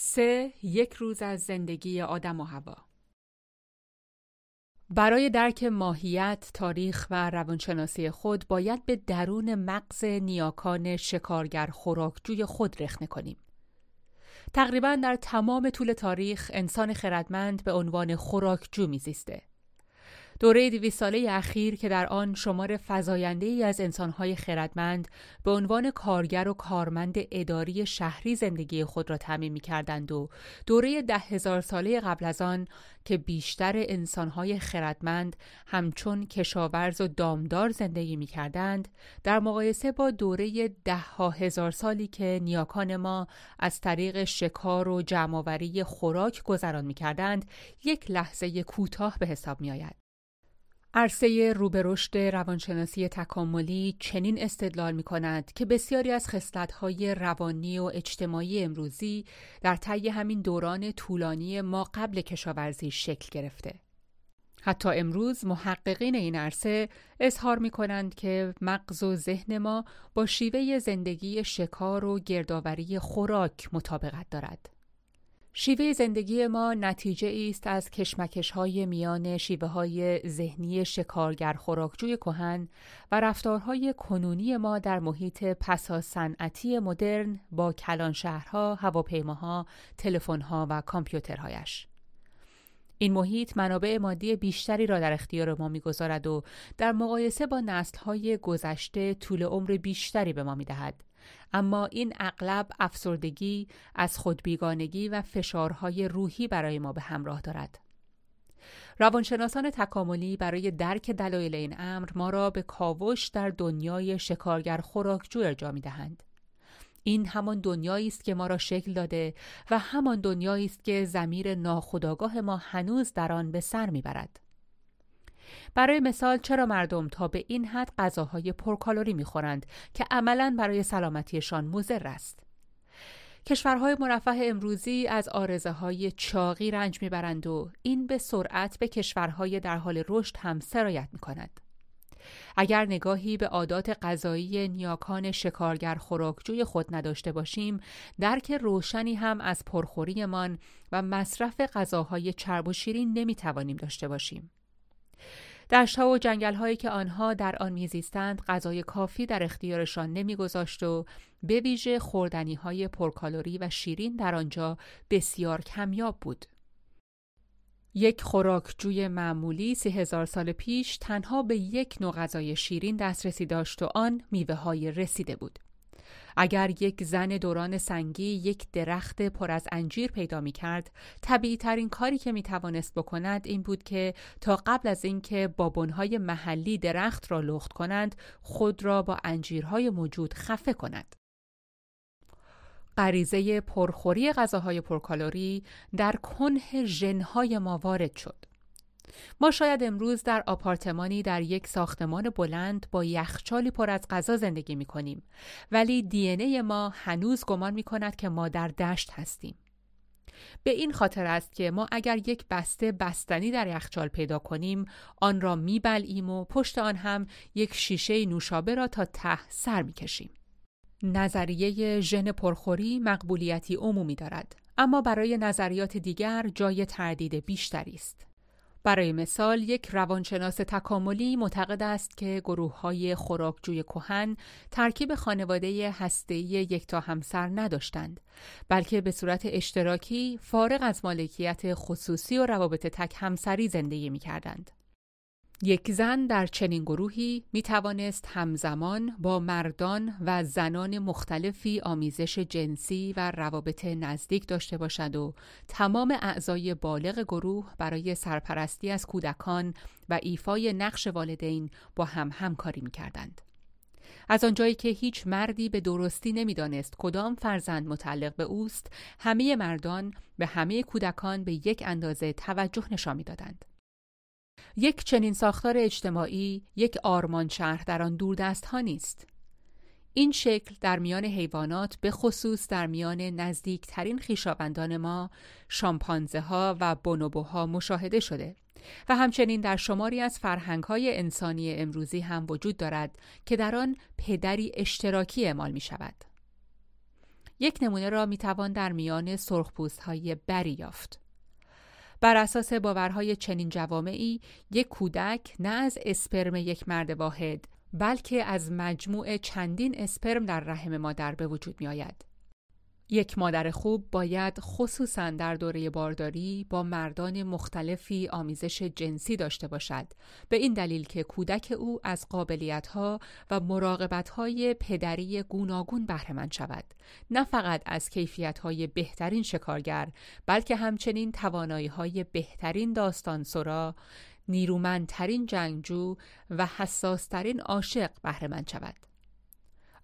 سه یک روز از زندگی آدم و هوا برای درک ماهیت، تاریخ و روانشناسی خود باید به درون مغز نیاکان شکارگر خوراکجوی خود رخنه کنیم. تقریبا در تمام طول تاریخ انسان خردمند به عنوان خوراکجو میزیسته. دوره دوی ساله اخیر که در آن شمار فضاینده ای از انسانهای خردمند به عنوان کارگر و کارمند اداری شهری زندگی خود را تعمین می کردند و دوره ده هزار ساله قبل از آن که بیشتر انسانهای خردمند همچون کشاورز و دامدار زندگی می کردند در مقایسه با دوره ده ها هزار سالی که نیاکان ما از طریق شکار و جمعآوری خوراک گذران می کردند یک لحظه کوتاه به حساب می آید. عرصه روبرشت روانشناسی تکاملی چنین استدلال می کند که بسیاری از خصلت‌های روانی و اجتماعی امروزی در طی همین دوران طولانی ما قبل کشاورزی شکل گرفته. حتی امروز محققین این عرصه اظهار می کنند که مغز و ذهن ما با شیوه زندگی شکار و گردآوری خوراک مطابقت دارد. شیوه زندگی ما نتیجه است از کشمکش های میان شیوه های ذهنی شکارگر خوراکجوی کهن و رفتارهای کنونی ما در محیط پسا صنعتی مدرن با کلان شهرها، هواپیماها، تلفن‌ها و کامپیوترهایش. این محیط منابع مادی بیشتری را در اختیار ما می‌گذارد و در مقایسه با نسل‌های گذشته طول عمر بیشتری به ما می‌دهد. اما این اغلب افسردگی از خودبیگانگی و فشارهای روحی برای ما به همراه دارد. روانشناسان تکاملی برای درک دلایل این امر ما را به کاوش در دنیای شکارگر خوراکجو ارجا می دهند. این همان دنیایی است که ما را شکل داده و همان دنیایی است که زمیر ناخودآگاه ما هنوز در آن به سر می‌برد. برای مثال چرا مردم تا به این حد غذاهای پرکالری می‌خورند که عملا برای سلامتیشان مضر است کشورهای مرفه امروزی از آرزه های چاقی رنج می‌برند و این به سرعت به کشورهای در حال رشد هم سرایت می کند. اگر نگاهی به عادات غذایی نیاکان شکارگر خوراکجوی خود نداشته باشیم درک روشنی هم از پرخوریمان و مصرف غذاهای چرب و شیرین نمی‌توانیم داشته باشیم دشتها و جنگل هایی که آنها در آن میزیستند غذای کافی در اختیارشان نمیگذاشت و به ویژه خوردنی های پرکالری و شیرین در آنجا بسیار کمیاب بود. یک خوراکجوی معمولی سی هزار سال پیش تنها به یک نوع غذای شیرین دسترسی داشت و آن میوه های رسیده بود. اگر یک زن دوران سنگی یک درخت پر از انجیر پیدا می کرد طبیعی ترین کاری که می توانست بکند این بود که تا قبل از اینکه بابونهای محلی درخت را لخت کنند خود را با انجیرهای موجود خفه کند. غریزه پرخوری غذاهای پرکالری در کنه ژنهای ما وارد شد. ما شاید امروز در آپارتمانی در یک ساختمان بلند با یخچالی پر از غذا زندگی می کنیم ولی دی ما هنوز گمان می کند که ما در دشت هستیم. به این خاطر است که ما اگر یک بسته بستنی در یخچال پیدا کنیم آن را میبلعیم و پشت آن هم یک شیشه نوشابه را تا ته سر می‌کشیم. نظریه ژن پرخوری مقبولیتی عمومی دارد اما برای نظریات دیگر جای تردید بیشتری است. برای مثال یک روانشناس تکاملی معتقد است که گروه های خوراکجوی کهن ترکیب خانواده هسته‌ای یک تا همسر نداشتند بلکه به صورت اشتراکی فارغ از مالکیت خصوصی و روابط تک همسری زندگی می کردند. یک زن در چنین گروهی می توانست همزمان با مردان و زنان مختلفی آمیزش جنسی و روابط نزدیک داشته باشد و تمام اعضای بالغ گروه برای سرپرستی از کودکان و ایفای نقش والدین با هم همکاری می کردند. از آنجایی که هیچ مردی به درستی نمی‌دانست کدام فرزند متعلق به اوست، همه مردان به همه کودکان به یک اندازه توجه نشان می‌دادند. یک چنین ساختار اجتماعی یک آرمان شهر در آن دوردست ها نیست. این شکل در میان حیوانات به خصوص در میان نزدیکترین خیشاوندان ما شامپانزه ها و بونوبوها مشاهده شده و همچنین در شماری از فرهنگ های انسانی امروزی هم وجود دارد که در آن پدری اشتراکی اعمال می شود. یک نمونه را می‌توان در میان سرخپوست های بری یافت. بر اساس باورهای چنین جوامعی یک کودک نه از اسپرم یک مرد واحد بلکه از مجموع چندین اسپرم در رحم مادر به وجود می آید. یک مادر خوب باید خصوصا در دوره بارداری با مردان مختلفی آمیزش جنسی داشته باشد. به این دلیل که کودک او از قابلیتها و مراقبتهای پدری گوناگون بهرهمند شود. نه فقط از کیفیتهای بهترین شکارگر بلکه همچنین تواناییهای بهترین داستان سرا نیرومندترین جنگجو و حساسترین عاشق بهرهمند شود.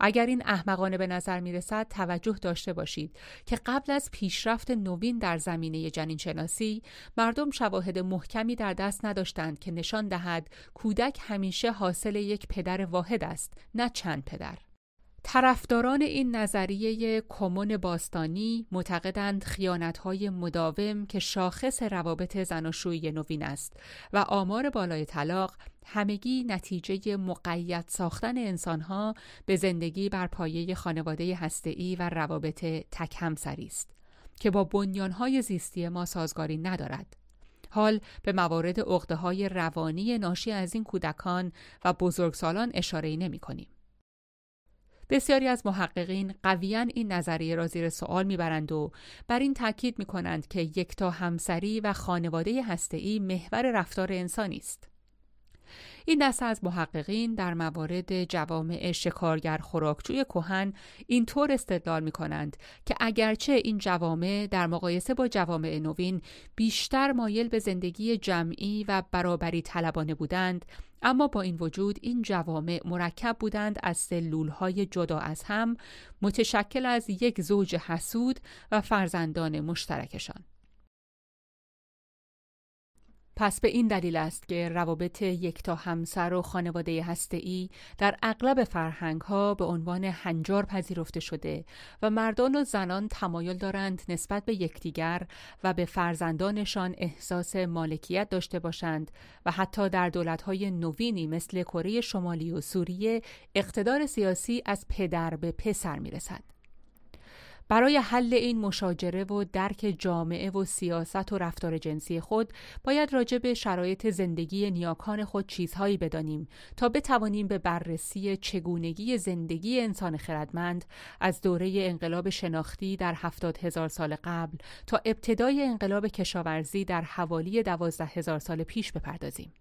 اگر این احمقانه به نظر می رسد توجه داشته باشید که قبل از پیشرفت نوین در زمینه جنین شناسی مردم شواهد محکمی در دست نداشتند که نشان دهد کودک همیشه حاصل یک پدر واحد است نه چند پدر. طرفداران این نظریه کمون باستانی معتقدند خیانتهای مداوم که شاخص روابط زناشویی نوین است و آمار بالای طلاق همگی نتیجه مقید ساختن انسانها به زندگی بر پایه خانواده هسته‌ای و روابط تک همسری است که با بنیانهای زیستی ما سازگاری ندارد. حال به موارد عقده های روانی ناشی از این کودکان و بزرگسالان اشاره نمی کنیم. بسیاری از محققین قویا این نظریه را زیر سوال می‌برند و بر این تاکید می‌کنند که یکتا همسری و خانواده هسته‌ای محور رفتار انسانی است. این دسته از محققین در موارد جوامع شکارگر خوراکجوی کهن اینطور استدلال می کنند که اگرچه این جوامع در مقایسه با جوامع نوین بیشتر مایل به زندگی جمعی و برابری طلبانه بودند اما با این وجود این جوامع مرکب بودند از سلولهای جدا از هم متشکل از یک زوج حسود و فرزندان مشترکشان. پس به این دلیل است که روابط یکتا همسر و خانواده هسته‌ای در اغلب فرهنگ ها به عنوان هنجار پذیرفته شده و مردان و زنان تمایل دارند نسبت به یکدیگر و به فرزندانشان احساس مالکیت داشته باشند و حتی در دولت‌های نوینی مثل کره شمالی و سوریه اقتدار سیاسی از پدر به پسر می‌رسد. برای حل این مشاجره و درک جامعه و سیاست و رفتار جنسی خود باید راجع به شرایط زندگی نیاکان خود چیزهایی بدانیم تا بتوانیم به بررسی چگونگی زندگی انسان خردمند از دوره انقلاب شناختی در هفتاد هزار سال قبل تا ابتدای انقلاب کشاورزی در حوالی دوازده هزار سال پیش بپردازیم.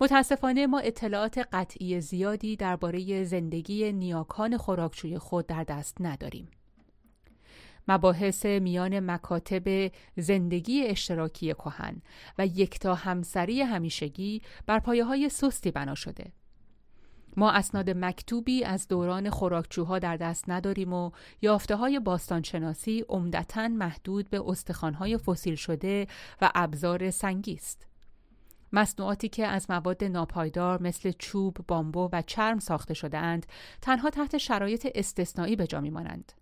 متاسفانه ما اطلاعات قطعی زیادی درباره زندگی نیاکان خوراکچوی خود در دست نداریم. مباحث میان مکاتب زندگی اشتراکی کهن و یکتا همسری همیشگی بر پایه های سستی بنا شده. ما اسناد مکتوبی از دوران خوراکچوها در دست نداریم و یافته های باستانشناسی عمدتا محدود به استخوانهای فسیل شده و ابزار سنگی است. مصنوعاتی که از مواد ناپایدار مثل چوب، بامبو و چرم ساخته شده اند تنها تحت شرایط استثنایی به جا میمانند.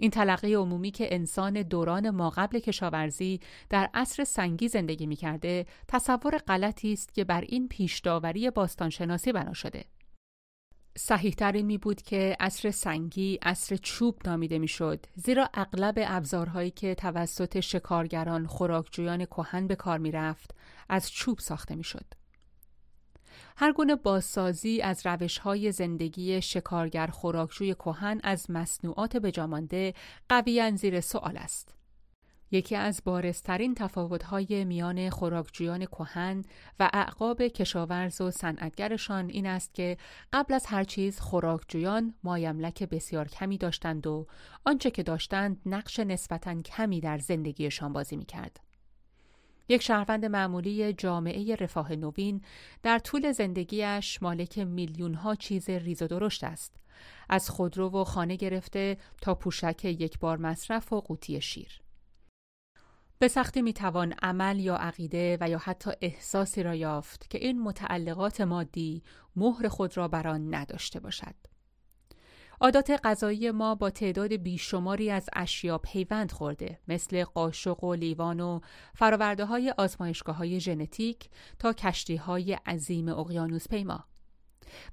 این تلقی عمومی که انسان دوران ما قبل کشاورزی در عصر سنگی زندگی می کرده تصور غلطی است که بر این پیش داوری باستانشناسی بنا شده. صحیح این می بود که عصر سنگی عصر چوب نامیده می شد زیرا اغلب ابزارهایی که توسط شکارگران خوراکجویان کهن به کار می رفت از چوب ساخته می شد. هر گونه بازسازی از روشهای زندگی شکارگر خوراکجوی کهن از مصنوعات بجامانده قویا زیر سوال است. یکی از بارسترین تفاوت‌های میان خوراکجویان کهن و اعقاب کشاورز و صنعتگرشان این است که قبل از هر چیز خوراکجویان مایملک بسیار کمی داشتند و آنچه که داشتند نقش نسبتا کمی در زندگیشان بازی می‌کرد. یک شهروند معمولی جامعه رفاه نوین در طول زندگیش مالک میلیون ها چیز ریز و درشت است. از خودرو و خانه گرفته تا پوشک یک بار مصرف و قوطی شیر. به سختی می‌توان عمل یا عقیده و یا حتی احساسی را یافت که این متعلقات مادی مهر خود را بر آن نداشته باشد. عادات غذایی ما با تعداد بیشماری از اشیا پیوند خورده مثل قاشق و لیوان و فراورده های آزمایشگاه های ژنتیک تا کشتی های عظیم اقیانوس پیما.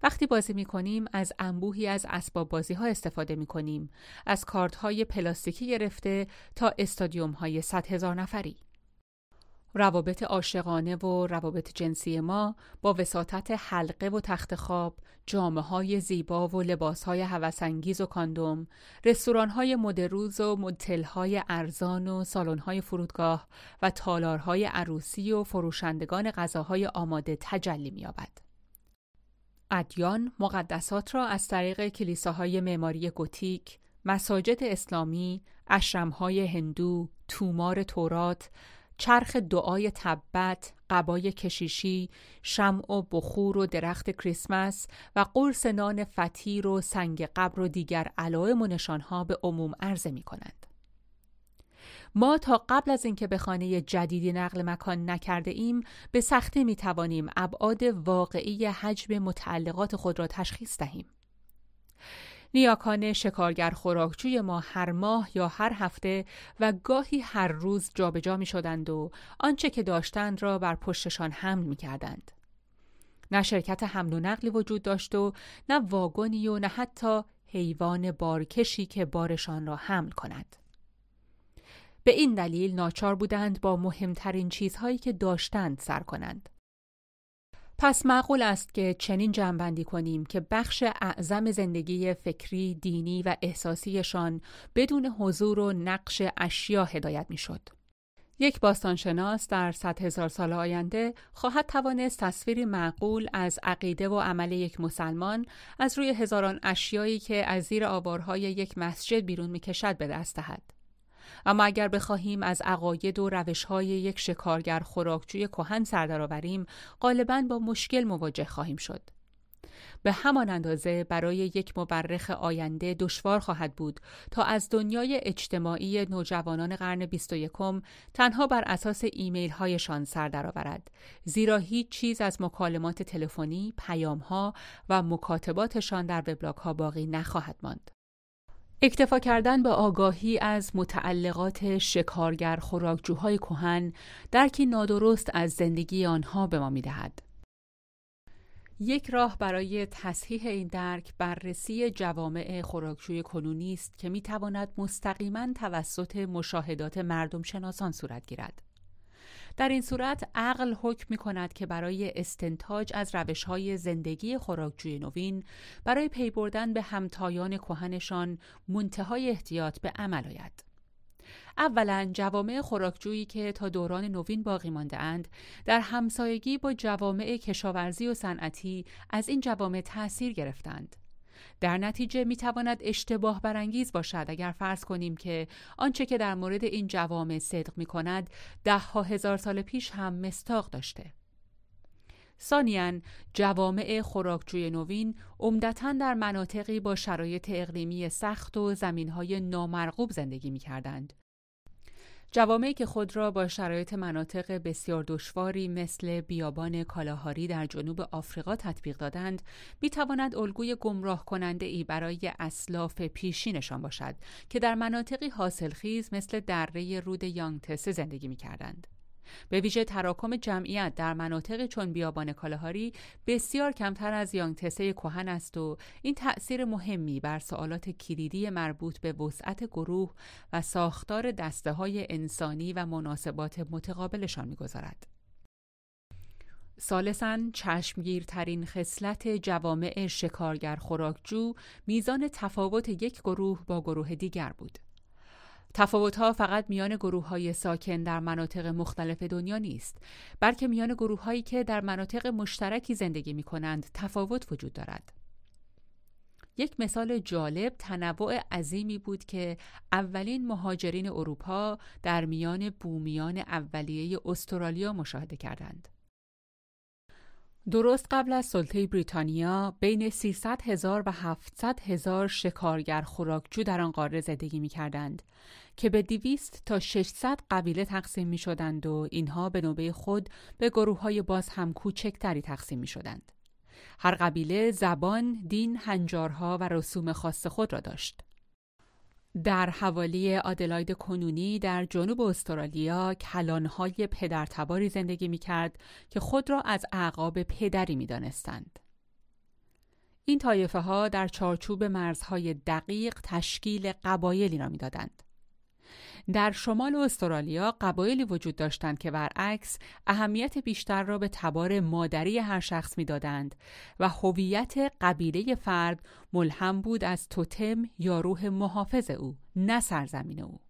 وقتی بازی می کنیم از انبوهی از اسباب بازی ها استفاده می کنیم از کارت های پلاستیکی گرفته تا استادیوم های صد هزار نفری روابط عاشقانه و روابط جنسی ما با وساطت حلقه و تخت خواب، جامعه های زیبا و لباس های هوسانگیز و کاندوم، رستوران های مدروز و مدتل های ارزان و سالن های فرودگاه و تالارهای عروسی و فروشندگان غذاهای آماده تجلی می‌یابد. ادیان مقدسات را از طریق کلیساهای معماری گوتیک، مساجد اسلامی، اشرمهای هندو، تومار تورات چرخ دعای تبت، قبای کشیشی، شمع و بخور و درخت کریسمس و قرص نان فتیر و سنگ قبر و دیگر علائم و نشانها به عموم عرضه می کنند. ما تا قبل از اینکه به خانه جدیدی نقل مکان نکرده ایم به سختی می توانیم ابعاد واقعی حجم متعلقات خود را تشخیص دهیم. نیاکان شکارگر خوراکچوی ما هر ماه یا هر هفته و گاهی هر روز جابجا می شدند و آنچه که داشتند را بر پشتشان حمل می کردند. نه شرکت حمل و نقلی وجود داشت و نه واگنی و نه حتی حیوان بارکشی که بارشان را حمل کند. به این دلیل ناچار بودند با مهمترین چیزهایی که داشتند سر کنند. پس معقول است که چنین جنبندی کنیم که بخش اعظم زندگی فکری، دینی و احساسیشان بدون حضور و نقش اشیا هدایت می‌شد. یک باستانشناس در صد هزار سال آینده خواهد توانست تصویری معقول از عقیده و عمل یک مسلمان از روی هزاران اشیایی که از زیر آوارهای یک مسجد بیرون می‌کشد به دست دهد. اما اگر بخواهیم از عقاید و روشهای یک شکارگر خوراکجوی کهن سر درآوریم غالبا با مشکل مواجه خواهیم شد به همان اندازه برای یک مورخ آینده دشوار خواهد بود تا از دنیای اجتماعی نوجوانان قرن 21 تنها بر اساس ایمیل هایشان سر درآورد زیرا هیچ چیز از مکالمات تلفنی، پیامها و مکاتباتشان در وبلاگ ها باقی نخواهد ماند. اکتفا کردن به آگاهی از متعلقات شکارگر خوراکجوهای کهن درکی نادرست از زندگی آنها به ما می‌دهد. یک راه برای تصحیح این درک بررسی جوامع خوراکجوی کنونی است که می‌تواند مستقیما توسط مشاهدات مردم شناسان صورت گیرد. در این صورت عقل حکم می کند که برای استنتاج از روش های زندگی خوراکجوی نوین برای پی بردن به همتایان کهنشان منتهای احتیاط به عمل آید. اولا جوامع خوراکجویی که تا دوران نوین باقی مانده اند در همسایگی با جوامع کشاورزی و صنعتی از این جوامع تأثیر گرفتند. در نتیجه می تواند اشتباه برانگیز باشد اگر فرض کنیم که آنچه که در مورد این جوامع صدق می کند ده ها هزار سال پیش هم مستاق داشته. ثانیا جوامع خوراکجوی نوین عمدتا در مناطقی با شرایط اقلیمی سخت و زمینهای نامرغوب زندگی می کردند. جوامعی که خود را با شرایط مناطق بسیار دشواری مثل بیابان کالاهاری در جنوب آفریقا تطبیق دادند می تواند الگوی گمراه کننده ای برای اسلاف پیشینشان باشد که در مناطقی حاصلخیز مثل دره رود یانگتسه زندگی می کردند. به ویژه تراکم جمعیت در مناطق چون بیابان کالاهاری بسیار کمتر از یانگتسه کهن است و این تأثیر مهمی بر سوالات کلیدی مربوط به وسعت گروه و ساختار دسته های انسانی و مناسبات متقابلشان می‌گذارد. سالسا چشمگیرترین خصلت جوامع شکارگر خوراکجو میزان تفاوت یک گروه با گروه دیگر بود. تفاوتها فقط میان گروه های ساکن در مناطق مختلف دنیا نیست بلکه میان گروه هایی که در مناطق مشترکی زندگی می کنند تفاوت وجود دارد یک مثال جالب تنوع عظیمی بود که اولین مهاجرین اروپا در میان بومیان اولیه استرالیا مشاهده کردند. درست قبل از سلطه بریتانیا بین 300 هزار و 700 هزار شکارگر خوراکجو در آن قاره زندگی می کردند که به 200 تا 600 قبیله تقسیم می شدند و اینها به نوبه خود به گروه های باز هم کوچکتری تقسیم می شدند. هر قبیله زبان، دین، هنجارها و رسوم خاص خود را داشت. در حوالی آدلاید کنونی در جنوب استرالیا کلانهای پدرتباری زندگی می کرد که خود را از اعقاب پدری می دانستند. این طایفه ها در چارچوب مرزهای دقیق تشکیل قبایلی را می‌دادند. در شمال استرالیا قبایلی وجود داشتند که برعکس اهمیت بیشتر را به تبار مادری هر شخص می‌دادند و هویت قبیله فرد ملهم بود از توتم یا روح محافظ او نه سرزمین او.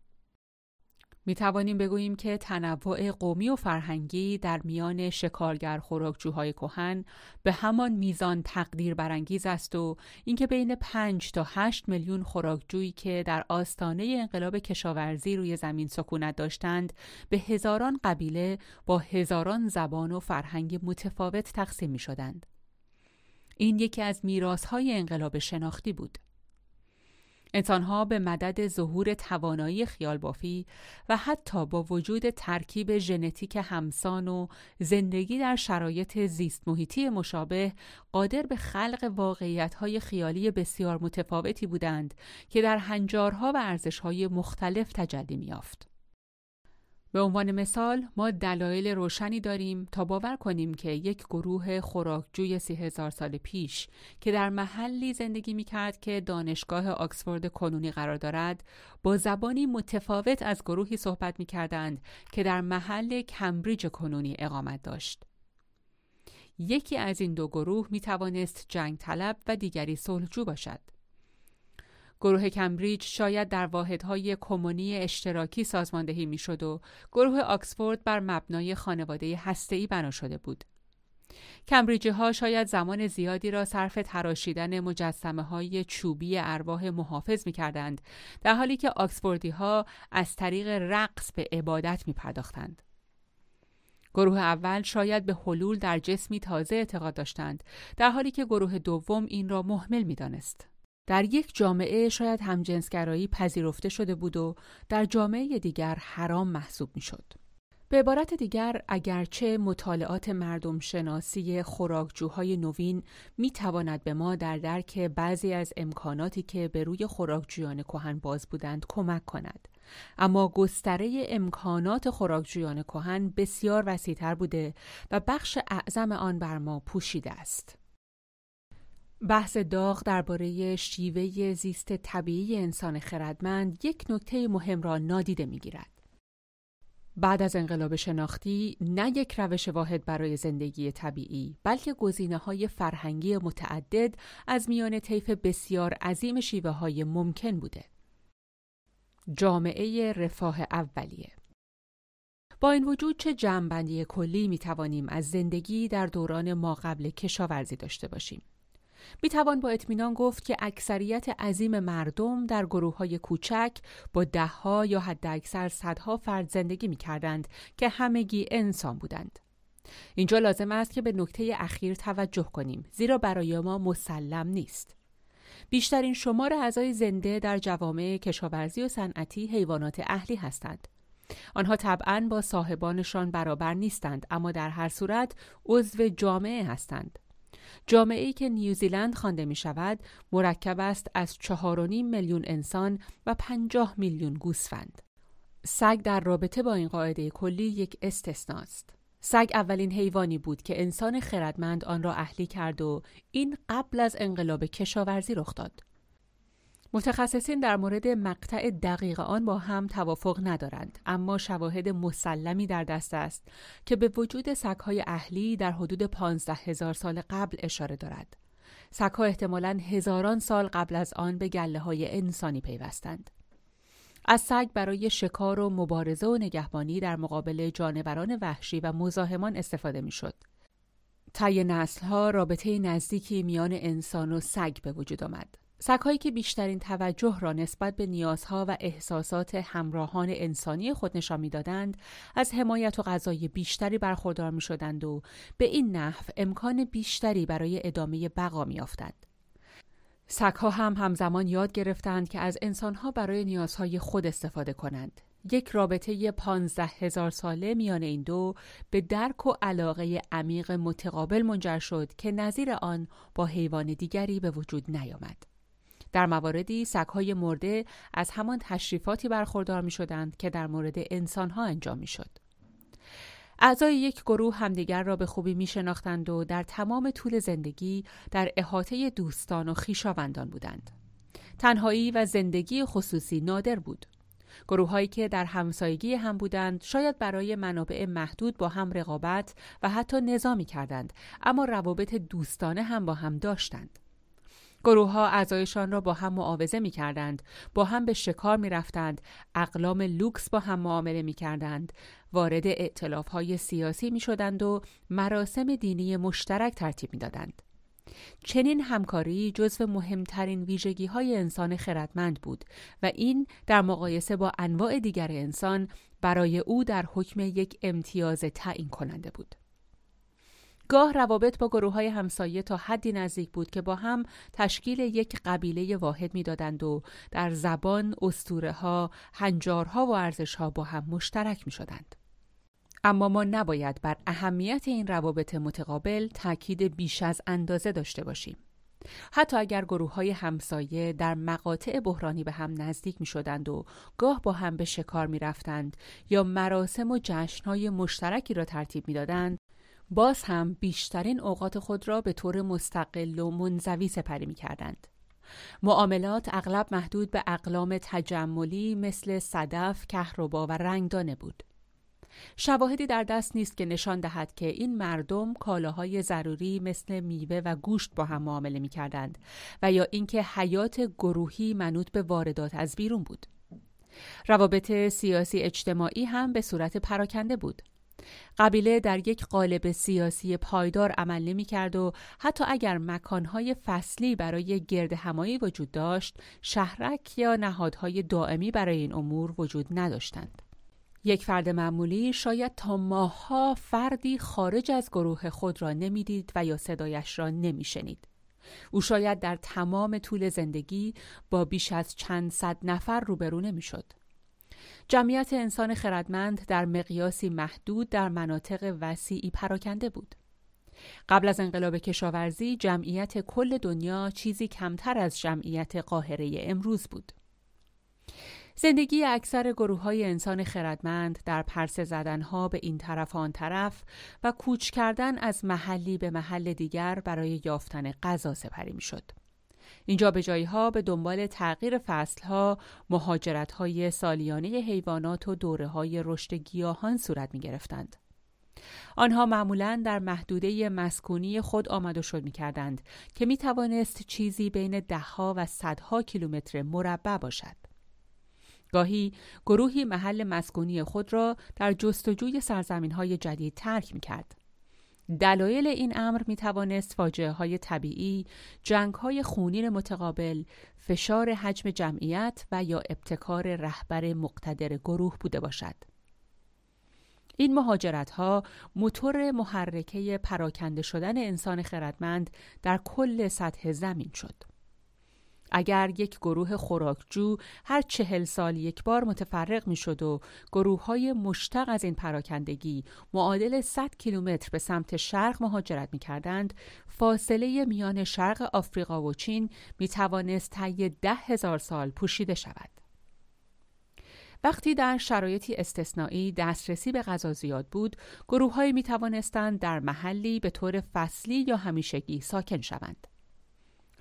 می توانیم بگوییم که تنوع قومی و فرهنگی در میان شکارگر خوراکجوهای کهن به همان میزان تقدیر برانگیز است و اینکه بین 5 تا 8 میلیون خوراکجویی که در آستانه انقلاب کشاورزی روی زمین سکونت داشتند به هزاران قبیله با هزاران زبان و فرهنگ متفاوت تقسیم می شدند. این یکی از میراث‌های انقلاب شناختی بود. انسانها به مدد ظهور توانایی خیال بافی و حتی با وجود ترکیب ژنتیک همسان و زندگی در شرایط زیست محیطی مشابه قادر به خلق واقعیت‌های خیالی بسیار متفاوتی بودند که در هنجارها و ارزش‌های مختلف تجلی می‌یافت. به عنوان مثال ما دلایل روشنی داریم تا باور کنیم که یک گروه خوراکجوی سی هزار سال پیش که در محلی زندگی می کرد که دانشگاه آکسفورد کنونی قرار دارد با زبانی متفاوت از گروهی صحبت می کردند که در محل کمبریج کنونی اقامت داشت. یکی از این دو گروه می توانست جنگ طلب و دیگری صلحجو باشد. گروه کمبریج شاید در واحدهای کمونی اشتراکی سازماندهی می‌شد و گروه آکسفورد بر مبنای خانواده هسته‌ای بنا شده بود. کمبریجی ها شاید زمان زیادی را صرف تراشیدن مجسمه های چوبی ارواح محافظ می کردند در حالی که آکسفوردی ها از طریق رقص به عبادت می پرداختند. گروه اول شاید به حلول در جسمی تازه اعتقاد داشتند در حالی که گروه دوم این را محمل می دانست. در یک جامعه شاید همجنسگرایی پذیرفته شده بود و در جامعه دیگر حرام محسوب می شد. به عبارت دیگر اگرچه مطالعات مردم شناسی خوراکجوهای نوین می تواند به ما در درک بعضی از امکاناتی که به روی خوراکجویان کهن باز بودند کمک کند اما گستره امکانات خوراکجویان کهن بسیار وسیعتر بوده و بخش اعظم آن بر ما پوشیده است بحث داغ درباره شیوه زیست طبیعی انسان خردمند یک نکته مهم را نادیده می‌گیرد. بعد از انقلاب شناختی نه یک روش واحد برای زندگی طبیعی بلکه گزینه های فرهنگی متعدد از میان طیف بسیار عظیم شیوه های ممکن بوده. جامعه رفاه اولیه با این وجود چه جمعبندی کلی می توانیم از زندگی در دوران ما قبل کشاورزی داشته باشیم؟ می توان با اطمینان گفت که اکثریت عظیم مردم در گروه های کوچک با دهها یا حداکثر صدها فرد زندگی می کردند که همگی انسان بودند. اینجا لازم است که به نکته اخیر توجه کنیم زیرا برای ما مسلم نیست. بیشترین شمار اعضای زنده در جوامع کشاورزی و صنعتی حیوانات اهلی هستند. آنها طبعا با صاحبانشان برابر نیستند اما در هر صورت عضو جامعه هستند. جامعه ای که نیوزیلند خوانده می شود مرکب است از 4.5 میلیون انسان و 50 میلیون گوسفند. سگ در رابطه با این قاعده کلی یک استثناست. سگ اولین حیوانی بود که انسان خردمند آن را اهلی کرد و این قبل از انقلاب کشاورزی رخ داد. متخصصین در مورد مقطع دقیق آن با هم توافق ندارند اما شواهد مسلمی در دست است که به وجود سگهای اهلی در حدود 15 هزار سال قبل اشاره دارد. سگها احتمالاً هزاران سال قبل از آن به گله های انسانی پیوستند. از سگ برای شکار و مبارزه و نگهبانی در مقابل جانوران وحشی و مزاحمان استفاده می‌شد. طی نسلها رابطه نزدیکی میان انسان و سگ به وجود آمد. سگهایی که بیشترین توجه را نسبت به نیازها و احساسات همراهان انسانی خود نشان می‌دادند از حمایت و غذای بیشتری برخوردار می شدند و به این نحو امکان بیشتری برای ادامه بقا میافتند. سگها هم همزمان یاد گرفتند که از انسانها برای نیازهای خود استفاده کنند. یک رابطه پانزده هزار ساله میان این دو به درک و علاقه عمیق متقابل منجر شد که نظیر آن با حیوان دیگری به وجود نیامد. در مواردی سگهای مرده از همان تشریفاتی برخوردار می شدند که در مورد انسانها انجام می شد. اعضای یک گروه همدیگر را به خوبی می شناختند و در تمام طول زندگی در احاطه دوستان و خیشاوندان بودند. تنهایی و زندگی خصوصی نادر بود. گروه هایی که در همسایگی هم بودند شاید برای منابع محدود با هم رقابت و حتی نظامی کردند اما روابط دوستانه هم با هم داشتند. گروه ها اعضایشان را با هم معاوضه می کردند، با هم به شکار می رفتند، اقلام لوکس با هم معامله می کردند، وارد اعتلاف های سیاسی می شدند و مراسم دینی مشترک ترتیب می دادند. چنین همکاری جزو مهمترین ویژگی های انسان خردمند بود و این در مقایسه با انواع دیگر انسان برای او در حکم یک امتیاز تعیین کننده بود. گاه روابط با گروه های همسایه تا حدی نزدیک بود که با هم تشکیل یک قبیله واحد می‌دادند و در زبان، استوره ها، هنجارها و ارزش ها با هم مشترک می شدند. اما ما نباید بر اهمیت این روابط متقابل تاکید بیش از اندازه داشته باشیم. حتی اگر گروه های همسایه در مقاطع بحرانی به هم نزدیک می شدند و گاه با هم به شکار می رفتند یا مراسم و جشن های مشترکی را ترتیب می دادند، باز هم بیشترین اوقات خود را به طور مستقل و منزوی سپری می کردند. معاملات اغلب محدود به اقلام تجملی مثل صدف، کهربا و رنگدانه بود. شواهدی در دست نیست که نشان دهد که این مردم کالاهای ضروری مثل میوه و گوشت با هم معامله می کردند و یا اینکه حیات گروهی منوط به واردات از بیرون بود. روابط سیاسی اجتماعی هم به صورت پراکنده بود. قبیله در یک قالب سیاسی پایدار عمل نمی کرد و حتی اگر مکانهای فصلی برای گرد همایی وجود داشت شهرک یا نهادهای دائمی برای این امور وجود نداشتند. یک فرد معمولی شاید تا ماهها فردی خارج از گروه خود را نمی‌دید و یا صدایش را نمیشنید. او شاید در تمام طول زندگی با بیش از چند صد نفر روبرو نمی‌شد. جمعیت انسان خردمند در مقیاسی محدود در مناطق وسیعی پراکنده بود. قبل از انقلاب کشاورزی جمعیت کل دنیا چیزی کمتر از جمعیت قاهره امروز بود. زندگی اکثر گروه های انسان خردمند در پرسه زدنها به این طرف آن طرف و کوچ کردن از محلی به محل دیگر برای یافتن غذا سپری می شد. اینجا به جایی ها به دنبال تغییر فصل ها، مهاجرت های سالیانه حیوانات و دوره های رشد گیاهان صورت می گرفتند. آنها معمولا در محدوده مسکونی خود آمد و شد می کردند که می توانست چیزی بین دهها و صدها کیلومتر مربع باشد. گاهی گروهی محل مسکونی خود را در جستجوی سرزمین های جدید ترک می کرد. دلایل این امر می توانست فاجعه های طبیعی، جنگ های خونین متقابل، فشار حجم جمعیت و یا ابتکار رهبر مقتدر گروه بوده باشد. این مهاجرت ها موتور محرکه پراکنده شدن انسان خردمند در کل سطح زمین شد. اگر یک گروه خوراکجو هر چهل سال یک بار متفرق می شد و گروه های مشتق از این پراکندگی معادل 100 کیلومتر به سمت شرق مهاجرت می کردند، فاصله میان شرق آفریقا و چین می توانست طی ده هزار سال پوشیده شود. وقتی در شرایطی استثنایی دسترسی به غذا زیاد بود، گروههایی می توانستند در محلی به طور فصلی یا همیشگی ساکن شوند.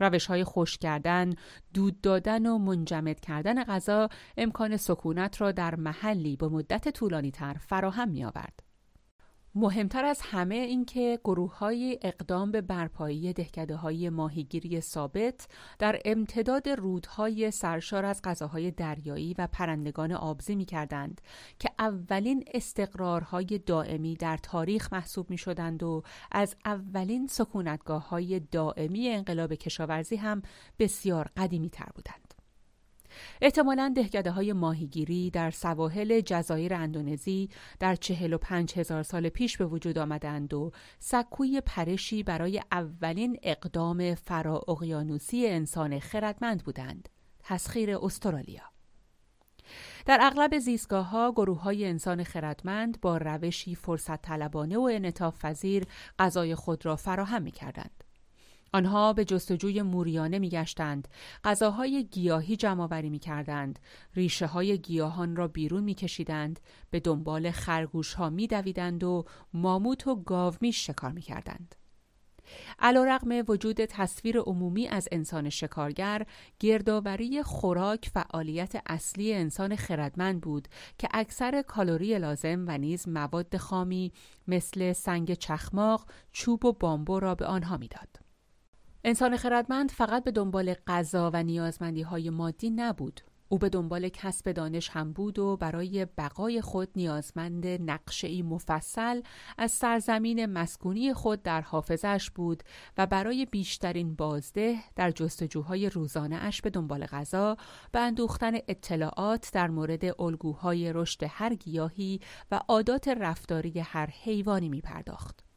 روش های خوش کردن، دود دادن و منجمد کردن غذا امکان سکونت را در محلی به مدت طولانی تر فراهم می آورد. مهمتر از همه اینکه گروه های اقدام به برپایی دهکده های ماهیگیری ثابت در امتداد رودهای سرشار از غذاهای دریایی و پرندگان آبزی می کردند که اولین استقرارهای دائمی در تاریخ محسوب می شدند و از اولین سکونتگاه های دائمی انقلاب کشاورزی هم بسیار قدیمی تر بودند. احتمالا دهکده های ماهیگیری در سواحل جزایر اندونزی در چهل و پنج هزار سال پیش به وجود آمدند و سکوی پرشی برای اولین اقدام فرا اقیانوسی انسان خردمند بودند. تسخیر استرالیا در اغلب زیستگاه ها گروه های انسان خردمند با روشی فرصت طلبانه و انطاف غذای خود را فراهم می کردند. آنها به جستجوی موریانه میگشتند، غذاهای گیاهی جمع می کردند، ریشه های گیاهان را بیرون میکشیدند، به دنبال خرگوش ها و ماموت و گاومیش شکار می کردند. علا رقم وجود تصویر عمومی از انسان شکارگر، گردآوری خوراک فعالیت اصلی انسان خردمند بود که اکثر کالری لازم و نیز مواد خامی مثل سنگ چخماق، چوب و بامبو را به آنها می‌داد. انسان خردمند فقط به دنبال غذا و نیازمندی های مادی نبود. او به دنبال کسب دانش هم بود و برای بقای خود نیازمند نقشه مفصل از سرزمین مسکونی خود در حافظش بود و برای بیشترین بازده در جستجوهای روزانه اش به دنبال غذا به اندوختن اطلاعات در مورد الگوهای رشد هر گیاهی و عادات رفتاری هر حیوانی می پرداخت.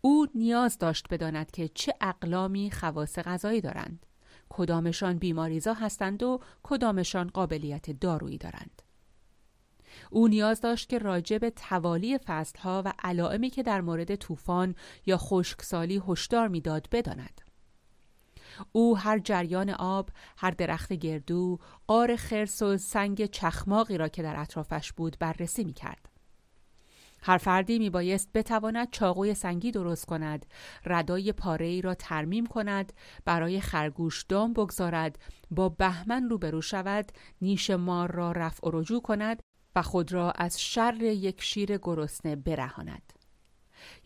او نیاز داشت بداند که چه اقلامی خواص غذایی دارند. کدامشان بیماریزا هستند و کدامشان قابلیت دارویی دارند. او نیاز داشت که راجع به توالی فصلها و علائمی که در مورد طوفان یا خشکسالی هشدار می‌داد بداند. او هر جریان آب، هر درخت گردو، قار خرس و سنگ چخماقی را که در اطرافش بود بررسی می کرد. هر فردی می بایست بتواند چاقوی سنگی درست کند، ردای پاره ای را ترمیم کند، برای خرگوش دام بگذارد، با بهمن روبرو شود، نیش مار را رفع و رجوع کند و خود را از شر یک شیر گرسنه برهاند.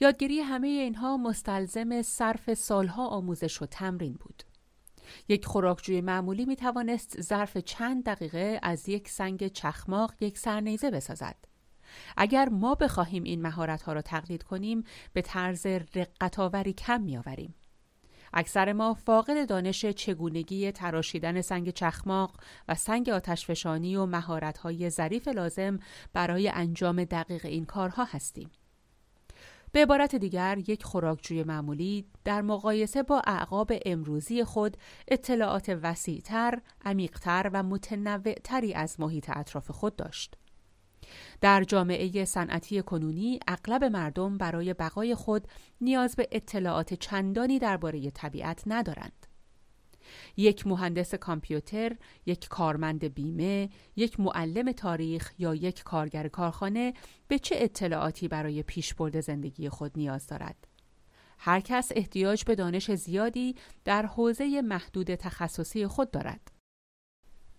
یادگیری همه اینها مستلزم صرف سالها آموزش و تمرین بود. یک خوراکجوی معمولی می توانست ظرف چند دقیقه از یک سنگ چخماق یک سرنیزه بسازد. اگر ما بخواهیم این مهارت ها را تقلید کنیم به طرز رقت آوری کم می آوریم. اکثر ما فاقد دانش چگونگی تراشیدن سنگ چخماق و سنگ آتشفشانی و مهارت های ظریف لازم برای انجام دقیق این کارها هستیم. به عبارت دیگر یک خوراکجوی معمولی در مقایسه با اعقاب امروزی خود اطلاعات وسیعتر، عمیقتر و متنوعتری از محیط اطراف خود داشت. در جامعه صنعتی کنونی اغلب مردم برای بقای خود نیاز به اطلاعات چندانی درباره طبیعت ندارند. یک مهندس کامپیوتر، یک کارمند بیمه، یک معلم تاریخ یا یک کارگر کارخانه به چه اطلاعاتی برای پیشبرد زندگی خود نیاز دارد؟ هر کس احتیاج به دانش زیادی در حوزه محدود تخصصی خود دارد.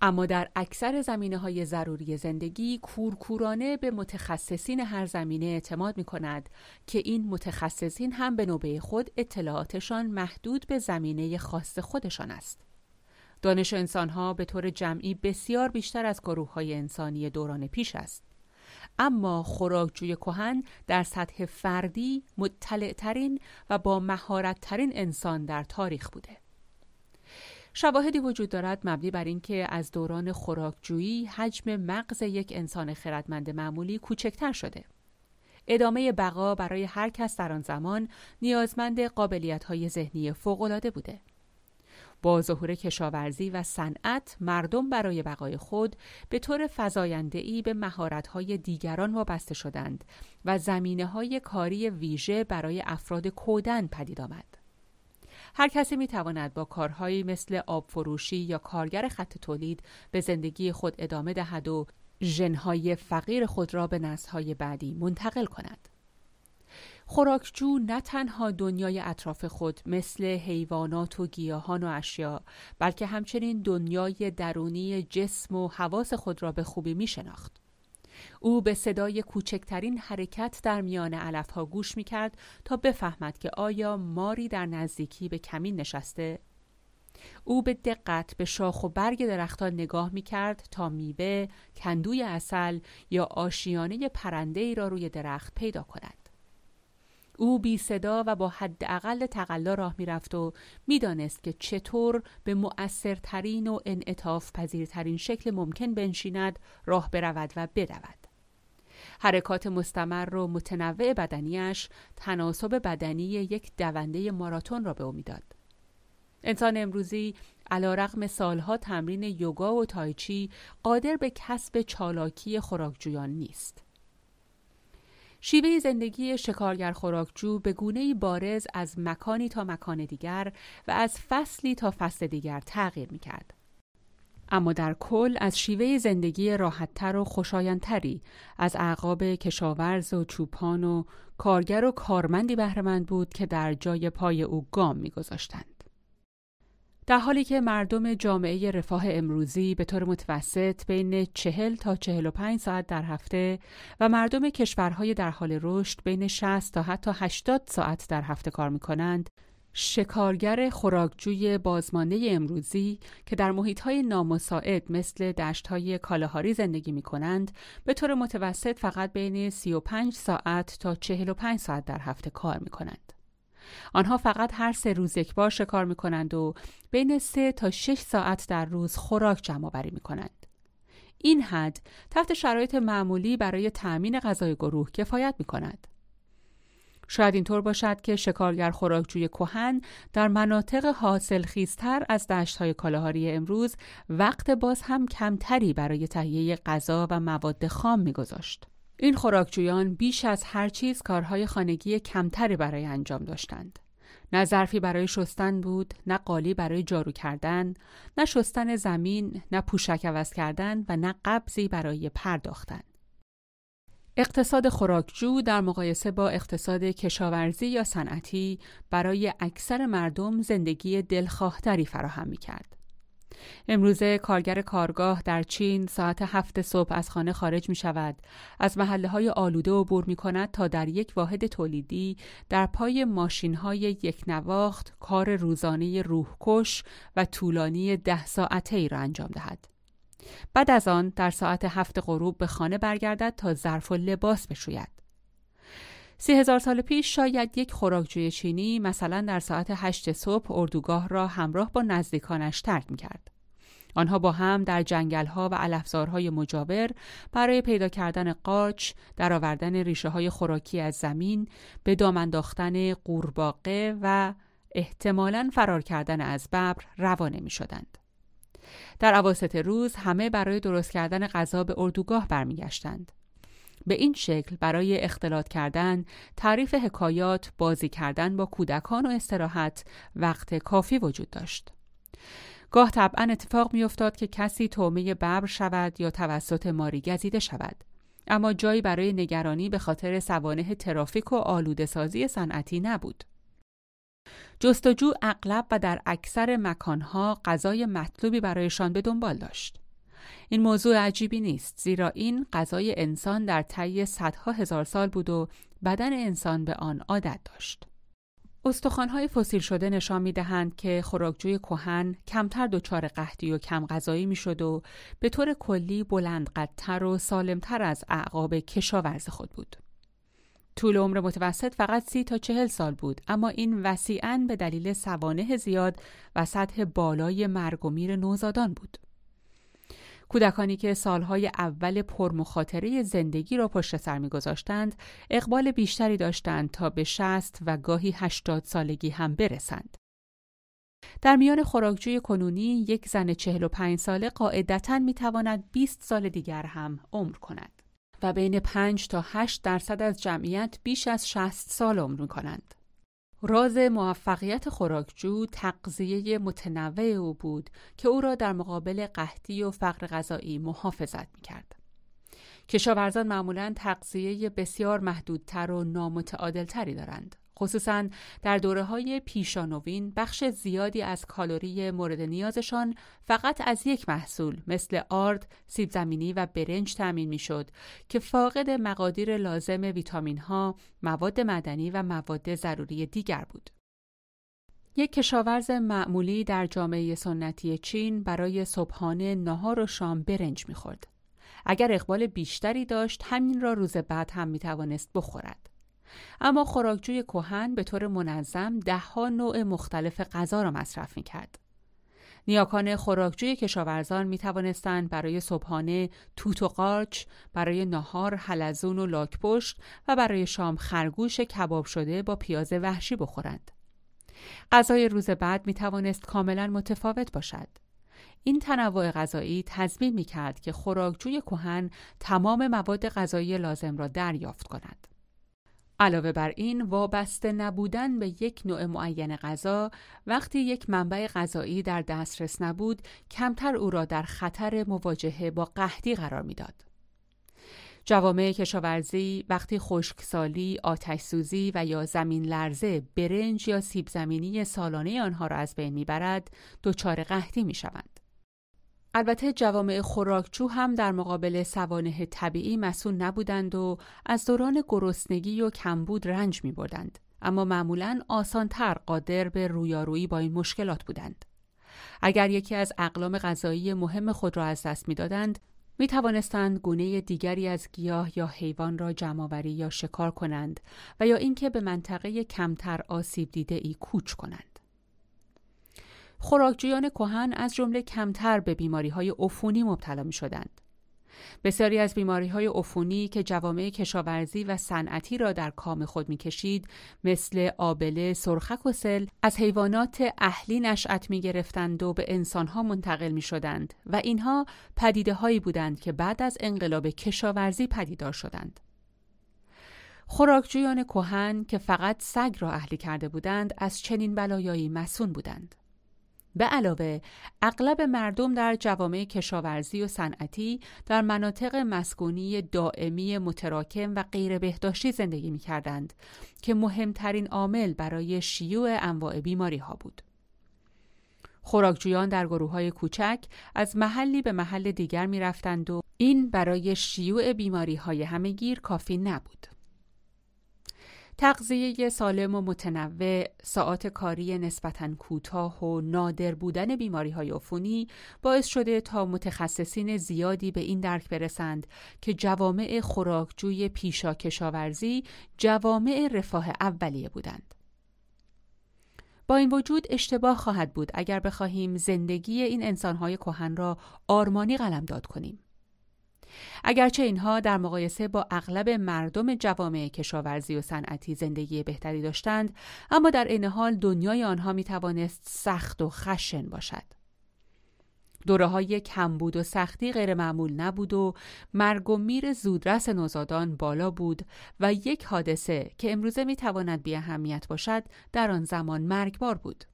اما در اکثر زمینه های ضروری زندگی کورکورانه به متخصصین هر زمینه اعتماد می کند که این متخصصین هم به نوبه خود اطلاعاتشان محدود به زمینه خاص خودشان است. دانش انسانها به طور جمعی بسیار بیشتر از گروه های انسانی دوران پیش است. اما خوراکجوی کهن در سطح فردی مطلعترین و با مهارت ترین انسان در تاریخ بوده. شواهدی وجود دارد مبنی بر اینکه از دوران خوراکجویی حجم مغز یک انسان خردمند معمولی کوچکتر شده. ادامه بقا برای هر کس در آن زمان نیازمند قابلیت های ذهنی فوقالعاده بوده. با ظهور کشاورزی و صنعت مردم برای بقای خود به طور ای به های دیگران وابسته شدند و زمینه های کاری ویژه برای افراد کودن پدید آمد. هر کسی می تواند با کارهایی مثل آب فروشی یا کارگر خط تولید به زندگی خود ادامه دهد و ژنهای فقیر خود را به نسلهای بعدی منتقل کند. خوراکجو نه تنها دنیای اطراف خود مثل حیوانات و گیاهان و اشیا بلکه همچنین دنیای درونی جسم و حواس خود را به خوبی می شناخت. او به صدای کوچکترین حرکت در میان علفها گوش می کرد تا بفهمد که آیا ماری در نزدیکی به کمین نشسته او به دقت به شاخ و برگ درختان نگاه می کرد تا میوه، کندوی اصل یا آشیانه پرنده ای را روی درخت پیدا کند. او بی صدا و با حداقل تقلا راه می‌رفت و می‌دانست که چطور به مؤثرترین و انعطاف پذیرترین شکل ممکن بنشیند راه برود و بدود. حرکات مستمر و متنوع بدنیش تناسب بدنی یک دونده ماراتون را به او می‌داد. انسان امروزی علا رقم سالها تمرین یوگا و تایچی قادر به کسب چالاکی خوراکجویان نیست. شیوه زندگی شکارگر خوراکجو به گونه بارز از مکانی تا مکان دیگر و از فصلی تا فصل دیگر تغییر می کرد. اما در کل از شیوه زندگی راحتتر و خوشایندتری از اعقاب کشاورز و چوپان و کارگر و کارمندی بهرهمند بود که در جای پای او گام میگذاشتند. در حالی که مردم جامعه رفاه امروزی به طور متوسط بین چهل تا چهل و پنج ساعت در هفته و مردم کشورهای در حال رشد بین 60 تا حتی 80 ساعت در هفته کار می کنند، شکارگر خوراکجوی بازمانده امروزی که در محیطهای نامساعد مثل دشتهای کالاهاری زندگی می کنند به طور متوسط فقط بین 35 ساعت تا 45 ساعت در هفته کار می کنند. آنها فقط هر سه روز یک بار شکار می کنند و بین سه تا شش ساعت در روز خوراک جمع بری می کنند. این حد تحت شرایط معمولی برای تأمین غذای گروه کفایت می کند. شاید اینطور باشد که شکارگر خوراکجوی کهن در مناطق حاصل خیزتر از های کالاهاری امروز وقت باز هم کمتری برای تهیه غذا و مواد خام میگذاشت. این خوراکجویان بیش از هر چیز کارهای خانگی کمتری برای انجام داشتند. نه ظرفی برای شستن بود، نه قالی برای جارو کردن، نه شستن زمین، نه پوشک عوض کردن و نه قبضی برای پرداختن. اقتصاد خوراکجو در مقایسه با اقتصاد کشاورزی یا صنعتی برای اکثر مردم زندگی دلخواهتری فراهم می کرد. امروزه کارگر کارگاه در چین ساعت هفت صبح از خانه خارج می شود از محله های آلوده عبور می کند تا در یک واحد تولیدی در پای ماشین های یک نواخت کار روزانه روحکش و طولانی ده ساعته ای را انجام دهد. بعد از آن در ساعت هفت غروب به خانه برگردد تا ظرف و لباس بشوید. سی هزار سال پیش شاید یک خوراکجوی چینی مثلا در ساعت هشت صبح اردوگاه را همراه با نزدیکانش ترک می کرد. آنها با هم در جنگل ها و علفزارهای مجاور برای پیدا کردن قارچ، درآوردن ریشه های خوراکی از زمین، به دام انداختن قورباغه و احتمالاً فرار کردن از ببر روانه می شدند. در عواست روز همه برای درست کردن غذا به اردوگاه برمیگشتند. به این شکل برای اختلاط کردن، تعریف حکایات، بازی کردن با کودکان و استراحت وقت کافی وجود داشت. گاه طبعا اتفاق میافتاد که کسی تومه ببر شود یا توسط ماری گزیده شود. اما جایی برای نگرانی به خاطر سوانه ترافیک و آلوده سازی صنعتی نبود. جستجو اغلب و در اکثر مکانها غذای مطلوبی برایشان به دنبال داشت. این موضوع عجیبی نیست زیرا این غذای انسان در طی صدها هزار سال بود و بدن انسان به آن عادت داشت. استخوان‌های فسیل شده نشان می‌دهند که خوراکجوی کهن کمتر دچار قحطی و کم غذایی می‌شد و به طور کلی بلند قدتر و سالمتر از اعقاب کشاورز خود بود. طول عمر متوسط فقط سی تا چهل سال بود اما این وسیعا به دلیل سوانه زیاد و سطح بالای مرگ و میر نوزادان بود. کودکانی که سالهای اول پرمخاطره زندگی را پشت سر میگذاشتند اقبال بیشتری داشتند تا به شست و گاهی هشتاد سالگی هم برسند. در میان خوراکجوی کنونی یک زن چهل و پنج ساله قاعدتا می تواند 20 سال دیگر هم عمر کند. و بین 5 تا 8 درصد از جمعیت بیش از 60 سال عمر می کنند. راز موفقیت خوراکجو تقضیه متنوع او بود که او را در مقابل قحطی و فقر غذایی محافظت می کرد. کشاورزان معمولا تقضیه بسیار محدودتر و نامتعادلتری دارند. خصوصا در دوره های پیشانوین بخش زیادی از کالری مورد نیازشان فقط از یک محصول مثل آرد، سیب زمینی و برنج تأمین می‌شد که فاقد مقادیر لازم ویتامین ها، مواد مدنی و مواد ضروری دیگر بود. یک کشاورز معمولی در جامعه سنتی چین برای صبحانه نهار و شام برنج می‌خورد. اگر اقبال بیشتری داشت همین را روز بعد هم می‌توانست بخورد. اما خوراکجوی کهن به طور منظم دهها نوع مختلف غذا را مصرف می کرد. نیاکان خوراکجوی کشاورزان می توانستند برای صبحانه توت و قارچ، برای نهار حلزون و لاکپشت و برای شام خرگوش کباب شده با پیاز وحشی بخورند. غذای روز بعد می توانست کاملا متفاوت باشد. این تنوع غذایی تضمین می کرد که خوراکجوی کهن تمام مواد غذایی لازم را دریافت کند. علاوه بر این وابسته نبودن به یک نوع معین غذا وقتی یک منبع غذایی در دسترس نبود کمتر او را در خطر مواجهه با قحطی قرار می‌داد. جوامع کشاورزی وقتی خشکسالی، آتش سوزی و یا زمین لرزه برنج یا سیب زمینی سالانه آنها را از بین می‌برد دچار قحطی می‌شوند. البته جوامع خوراکچو هم در مقابل سوانه طبیعی مسئول نبودند و از دوران گرسنگی و کمبود رنج می بردند. اما معمولا آسانتر قادر به رویارویی با این مشکلات بودند. اگر یکی از اقلام غذایی مهم خود را از دست می‌دادند می توانستند گونه دیگری از گیاه یا حیوان را جمعآوری یا شکار کنند و یا اینکه به منطقه کمتر آسیب دیده ای کوچ کنند. خوراکجویان کهن از جمله کمتر به بیماری های عفونی مبتلا می شدند. بسیاری از بیماری های عفونی که جوامع کشاورزی و صنعتی را در کام خود می‌کشید مثل آبله، سرخک و سل از حیوانات اهلی نشأت می گرفتند و به انسانها منتقل می شدند و اینها پدیده هایی بودند که بعد از انقلاب کشاورزی پدیدار شدند. خوراکجویان کهن که فقط سگ را اهلی کرده بودند از چنین بلایایی مسون بودند. به علاوه اغلب مردم در جوامع کشاورزی و صنعتی در مناطق مسکونی دائمی متراکم و غیر بهداشتی زندگی می کردند که مهمترین عامل برای شیوع انواع بیماری ها بود. خوراکجویان در گروه های کوچک از محلی به محل دیگر می رفتند و این برای شیوع بیماری های همهگیر کافی نبود. تغذیه سالم و متنوع، ساعات کاری نسبتا کوتاه و نادر بودن بیماری های عفونی باعث شده تا متخصصین زیادی به این درک برسند که جوامع خوراکجوی پیشا کشاورزی جوامع رفاه اولیه بودند. با این وجود اشتباه خواهد بود اگر بخواهیم زندگی این انسانهای کهن را آرمانی قلمداد کنیم. اگرچه اینها در مقایسه با اغلب مردم جوامع کشاورزی و صنعتی زندگی بهتری داشتند اما در این حال دنیای آنها می توانست سخت و خشن باشد دوره های کمبود و سختی غیر معمول نبود و مرگ و میر زودرس نوزادان بالا بود و یک حادثه که امروزه می تواند بی اهمیت باشد در آن زمان مرگبار بود.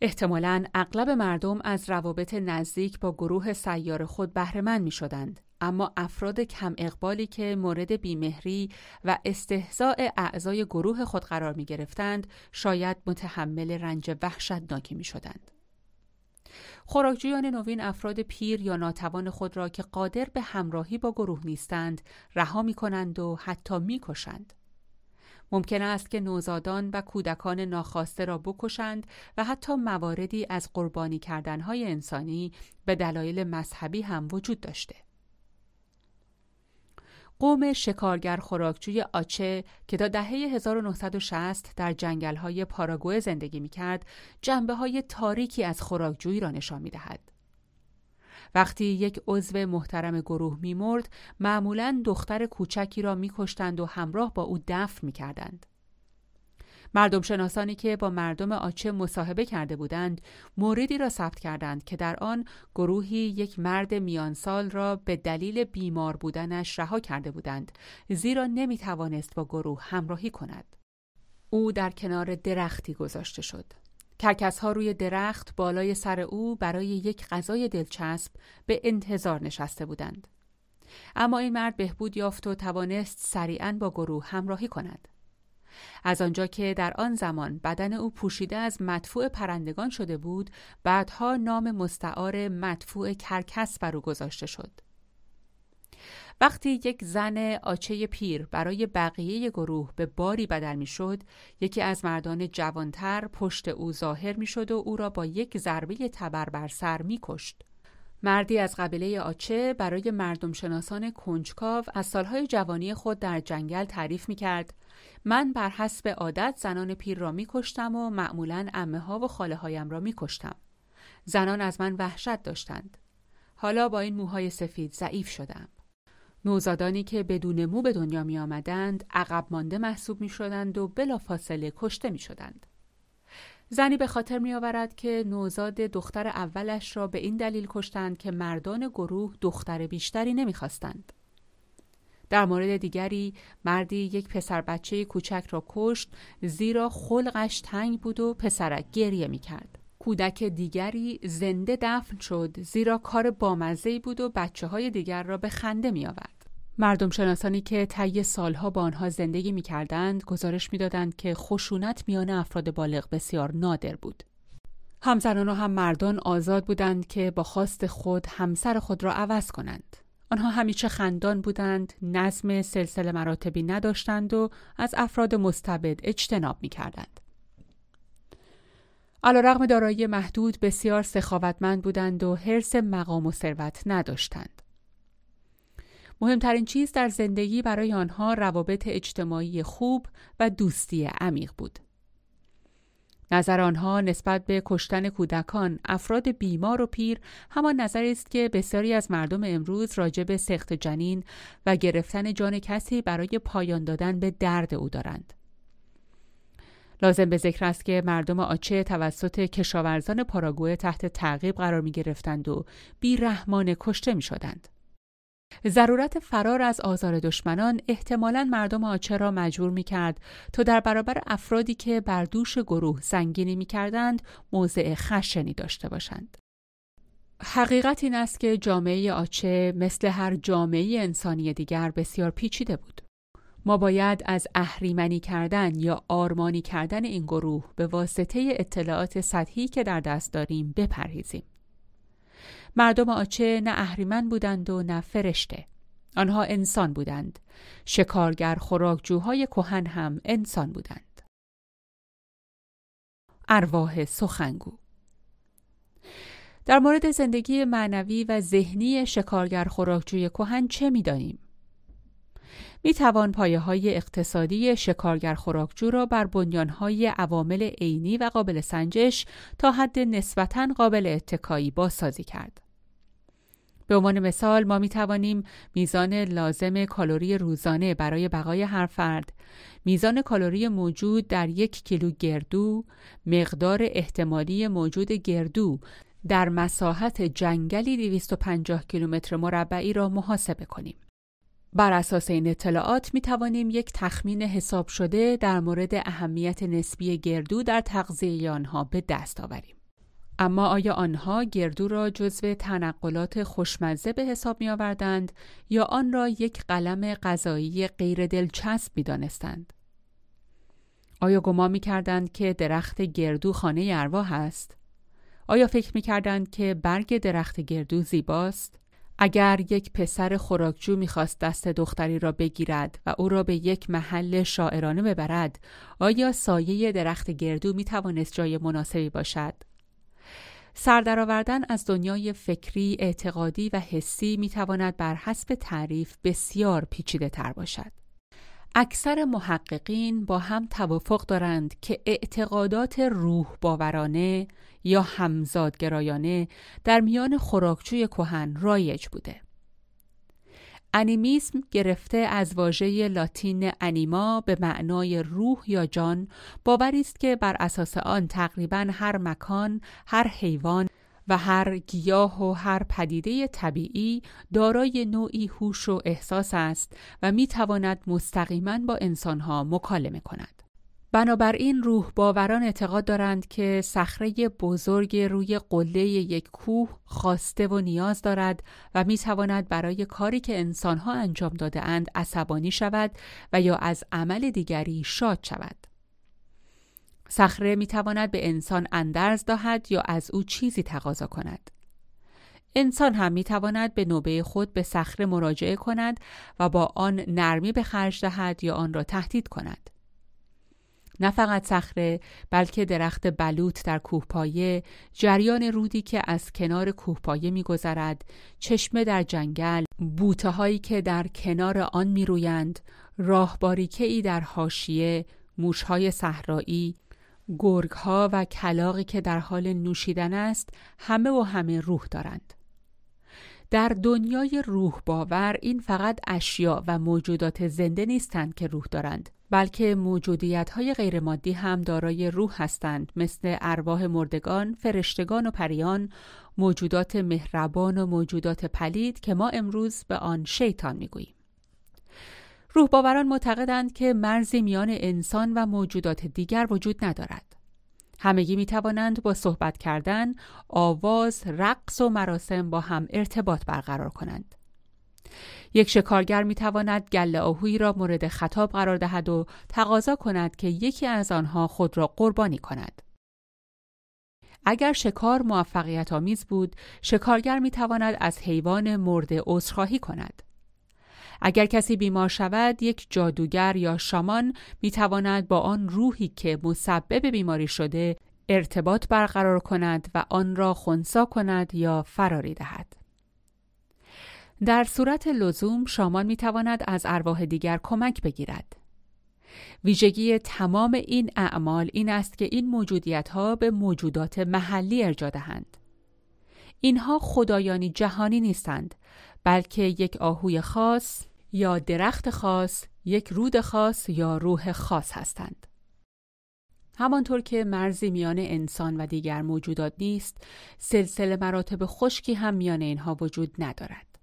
احتمالا اغلب مردم از روابط نزدیک با گروه سیار خود بهرهمند می شدند اما افراد کم اقبالی که مورد بیمهری و استهزاء اعضای گروه خود قرار می گرفتند شاید متحمل رنج وحشتناکی می شدند. خوراکجویان نوین افراد پیر یا ناتوان خود را که قادر به همراهی با گروه نیستند رها می کنند و حتی می کشند. ممکن است که نوزادان و کودکان ناخواسته را بکشند و حتی مواردی از قربانی کردنهای انسانی به دلایل مذهبی هم وجود داشته. قوم شکارگر خوراکجوی آچه که تا دهه 1960 در جنگل‌های پاراگوئه زندگی می‌کرد، جنبه های تاریکی از خوراکجویی را نشان می‌دهد. وقتی یک عضو محترم گروه میمرد، معمولا دختر کوچکی را میکشتند و همراه با او دفن می‌کردند. مردم شناسانی که با مردم آچه مصاحبه کرده بودند موردی را ثبت کردند که در آن گروهی یک مرد میانسال را به دلیل بیمار بودنش رها کرده بودند زیرا نمی توانست با گروه همراهی کند. او در کنار درختی گذاشته شد. کرکس ها روی درخت بالای سر او برای یک غذای دلچسب به انتظار نشسته بودند. اما این مرد بهبود یافت و توانست سریعا با گروه همراهی کند. از آنجا که در آن زمان بدن او پوشیده از مدفوع پرندگان شده بود بعدها نام مستعار مدفوع کرکس بر او گذاشته شد. وقتی یک زن آچه پیر برای بقیه گروه به باری بدل می‌شد یکی از مردان جوانتر پشت او ظاهر می‌شد و او را با یک ضربه تبر بر سر میکشت. مردی از قبیله آچه برای مردم شناسان کنجکاو از سالهای جوانی خود در جنگل تعریف می کرد من بر حسب عادت زنان پیر را می کشتم و معمولا امه ها و خاله هایم را می کشتم. زنان از من وحشت داشتند. حالا با این موهای سفید ضعیف شدم. نوزادانی که بدون مو به دنیا می آمدند عقب مانده محسوب می شدند و بلا فاصله کشته می شدند. زنی به خاطر می آورد که نوزاد دختر اولش را به این دلیل کشتند که مردان گروه دختر بیشتری نمی‌خواستند. در مورد دیگری مردی یک پسر بچه کوچک را کشت زیرا خلقش تنگ بود و پسرک گریه می کرد. کودک دیگری زنده دفن شد زیرا کار بامزهی بود و بچه های دیگر را به خنده می آورد. مردم شناسانی که طی سالها با آنها زندگی می کردند گزارش می دادند که خشونت میان افراد بالغ بسیار نادر بود. همزنان و هم مردان آزاد بودند که با خواست خود همسر خود را عوض کنند. آنها همیشه خندان بودند، نظم سلسله مراتبی نداشتند و از افراد مستبد اجتناب می کردند. علا رغم دارایی محدود بسیار سخاوتمند بودند و حرس مقام و ثروت نداشتند. مهمترین چیز در زندگی برای آنها روابط اجتماعی خوب و دوستی عمیق بود. نظر آنها نسبت به کشتن کودکان افراد بیمار و پیر همان نظری است که بسیاری از مردم امروز راجع به سخت جنین و گرفتن جان کسی برای پایان دادن به درد او دارند لازم به ذکر است که مردم آچه توسط کشاورزان پاراگوه تحت تعقیب قرار می گرفتند و بیرحمانه کشته می شدند. ضرورت فرار از آزار دشمنان احتمالا مردم آچه را مجبور می کرد تا در برابر افرادی که بر دوش گروه زنگینی می کردند موضع خشنی داشته باشند. حقیقت این است که جامعه آچه مثل هر جامعه انسانی دیگر بسیار پیچیده بود. ما باید از اهریمنی کردن یا آرمانی کردن این گروه به واسطه اطلاعات سطحی که در دست داریم بپرهیزیم. مردم آچه نه اهریمن بودند و نه فرشته. آنها انسان بودند. شکارگر خوراکجوهای کهن هم انسان بودند. ارواح سخنگو در مورد زندگی معنوی و ذهنی شکارگر خوراکجوی کهن چه می‌دانیم؟ می توان پایه های اقتصادی شکارگر خوراکجو را بر های عوامل عینی و قابل سنجش تا حد نسبتا قابل اتکایی بازسازی کرد. به عنوان مثال ما می توانیم میزان لازم کالری روزانه برای بقای هر فرد، میزان کالری موجود در یک کیلو گردو، مقدار احتمالی موجود گردو در مساحت جنگلی 250 کیلومتر مربعی را محاسبه کنیم. بر اساس این اطلاعات می توانیم یک تخمین حساب شده در مورد اهمیت نسبی گردو در تغذیه آنها به دست آوریم. اما آیا آنها گردو را جزو تنقلات خوشمزه به حساب می آوردند یا آن را یک قلم غذایی غیر دلچسب می دانستند؟ آیا گمان می کردند که درخت گردو خانه ارواح است؟ آیا فکر می کردند که برگ درخت گردو زیباست؟ اگر یک پسر خوراکجو می‌خواست دست دختری را بگیرد و او را به یک محل شاعرانه ببرد آیا سایه درخت گردو می توانست جای مناسبی باشد؟ سردرآوردن از دنیای فکری، اعتقادی و حسی می تواند بر حسب تعریف بسیار پیچیده تر باشد. اکثر محققین با هم توافق دارند که اعتقادات روح باورانه یا همزادگرایانه در میان خوراکچوی کهن رایج بوده. انیمیسم گرفته از واژه لاتین انیما به معنای روح یا جان باوری است که بر اساس آن تقریبا هر مکان، هر حیوان و هر گیاه و هر پدیده طبیعی دارای نوعی هوش و احساس است و می تواند مستقیما با انسانها مکالمه کند. بنابراین روح باوران اعتقاد دارند که صخره بزرگ روی قله یک کوه خواسته و نیاز دارد و می تواند برای کاری که انسانها انجام داده اند عصبانی شود و یا از عمل دیگری شاد شود. صخره می تواند به انسان اندرز دهد یا از او چیزی تقاضا کند. انسان هم می تواند به نوبه خود به صخره مراجعه کند و با آن نرمی به خرج دهد یا آن را تهدید کند. نه فقط صخره بلکه درخت بلوط در کوهپایه جریان رودی که از کنار کوهپایه میگذرد چشمه در جنگل بوته هایی که در کنار آن میرویند راهباریکه ای در حاشیه موشهای صحرایی گرگ ها و کلاقی که در حال نوشیدن است همه و همه روح دارند. در دنیای روح باور این فقط اشیا و موجودات زنده نیستند که روح دارند. بلکه موجودیت های غیرمادی هم دارای روح هستند مثل ارواح مردگان، فرشتگان و پریان، موجودات مهربان و موجودات پلید که ما امروز به آن شیطان می‌گوییم. روحباوران معتقدند که مرزی میان انسان و موجودات دیگر وجود ندارد. همگی می توانند با صحبت کردن، آواز، رقص و مراسم با هم ارتباط برقرار کنند. یک شکارگر می تواند گل آهویی را مورد خطاب قرار دهد و تقاضا کند که یکی از آنها خود را قربانی کند. اگر شکار موفقیت آمیز بود، شکارگر می تواند از حیوان مرده عذرخواهی کند. اگر کسی بیمار شود، یک جادوگر یا شامان می تواند با آن روحی که مسبب بیماری شده ارتباط برقرار کند و آن را خونسا کند یا فراری دهد. در صورت لزوم شامان می تواند از ارواح دیگر کمک بگیرد. ویژگی تمام این اعمال این است که این موجودیت ها به موجودات محلی ارجا دهند. اینها خدایانی جهانی نیستند بلکه یک آهوی خاص یا درخت خاص، یک رود خاص یا روح خاص هستند. همانطور که مرزی میان انسان و دیگر موجودات نیست، سلسله مراتب خشکی هم میان اینها وجود ندارد.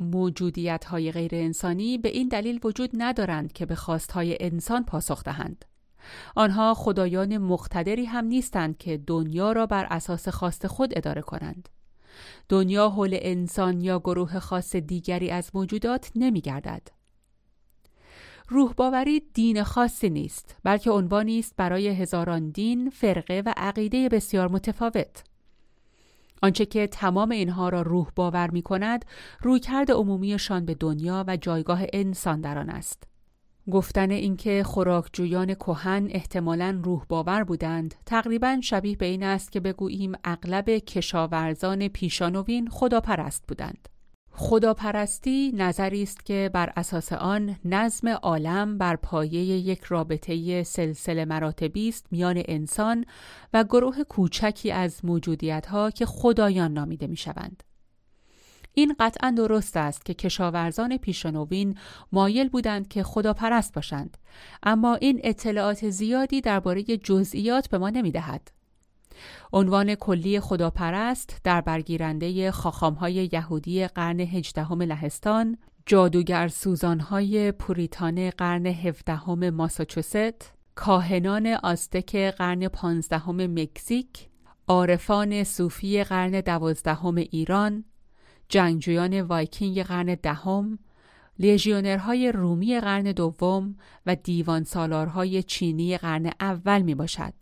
موجودیت های غیر انسانی به این دلیل وجود ندارند که به خواست های انسان پاسخ دهند. آنها خدایان مقتدری هم نیستند که دنیا را بر اساس خواست خود اداره کنند. دنیا حول انسان یا گروه خاص دیگری از موجودات نمی گردد. روح باوری دین خاصی نیست بلکه عنوانی است برای هزاران دین، فرقه و عقیده بسیار متفاوت. آنچه که تمام اینها را روح باور می کند رویکرد عمومیشان به دنیا و جایگاه انسان در آن است. گفتن اینکه خوراکجویان کهن احتمالاً روح باور بودند تقریبا شبیه به این است که بگوییم اغلب کشاورزان پیشانوین خداپرست بودند. خداپرستی نظری است که بر اساس آن نظم عالم بر پایه یک رابطه سلسله مراتبی است میان انسان و گروه کوچکی از موجودیت‌ها که خدایان نامیده می‌شوند. این قطعا درست است که کشاورزان پیشنوین مایل بودند که خداپرست باشند اما این اطلاعات زیادی درباره جزئیات به ما نمی‌دهد. عنوان کلی خداپرست در برگیرنده خاخامهای یهودی قرن هجدهم لهستان، جادوگر سوزانهای پوریتان قرن هفدهم ماساچوست، کاهنان آستک قرن پانزدهم مکزیک، عارفان صوفی قرن دوازدهم ایران، جنگجویان وایکینگ قرن دهم، لیژیونرهای رومی قرن دوم و دیوان سالارهای چینی قرن اول می باشد.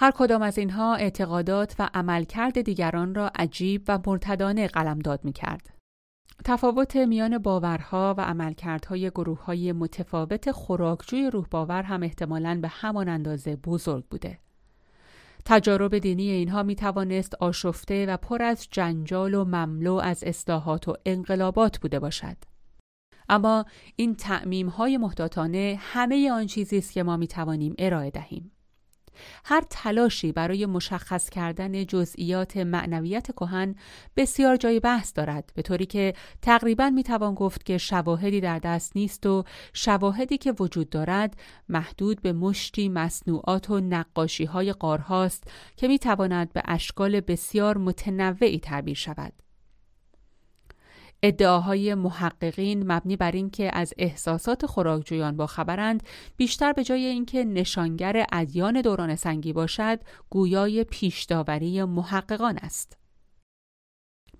هر کدام از اینها اعتقادات و عملکرد دیگران را عجیب و مرتدانه قلمداد می کرد. تفاوت میان باورها و عملکردهای گروه های متفاوت خوراکجوی روح باور هم احتمالاً به همان اندازه بزرگ بوده. تجارب دینی اینها می توانست آشفته و پر از جنجال و مملو از اصلاحات و انقلابات بوده باشد. اما این تعمیم های محتاطانه همه آن چیزی است که ما می توانیم ارائه دهیم. هر تلاشی برای مشخص کردن جزئیات معنویت کهن بسیار جای بحث دارد به طوری که تقریبا می‌توان گفت که شواهدی در دست نیست و شواهدی که وجود دارد محدود به مشتی مصنوعات و نقاشی های قارهاست که می‌تواند به اشکال بسیار متنوعی تعبیر شود. ادعاهای محققین مبنی بر اینکه از احساسات خوراکجویان باخبرند بیشتر به جای اینکه نشانگر ادیان دوران سنگی باشد گویای پیشداوری محققان است.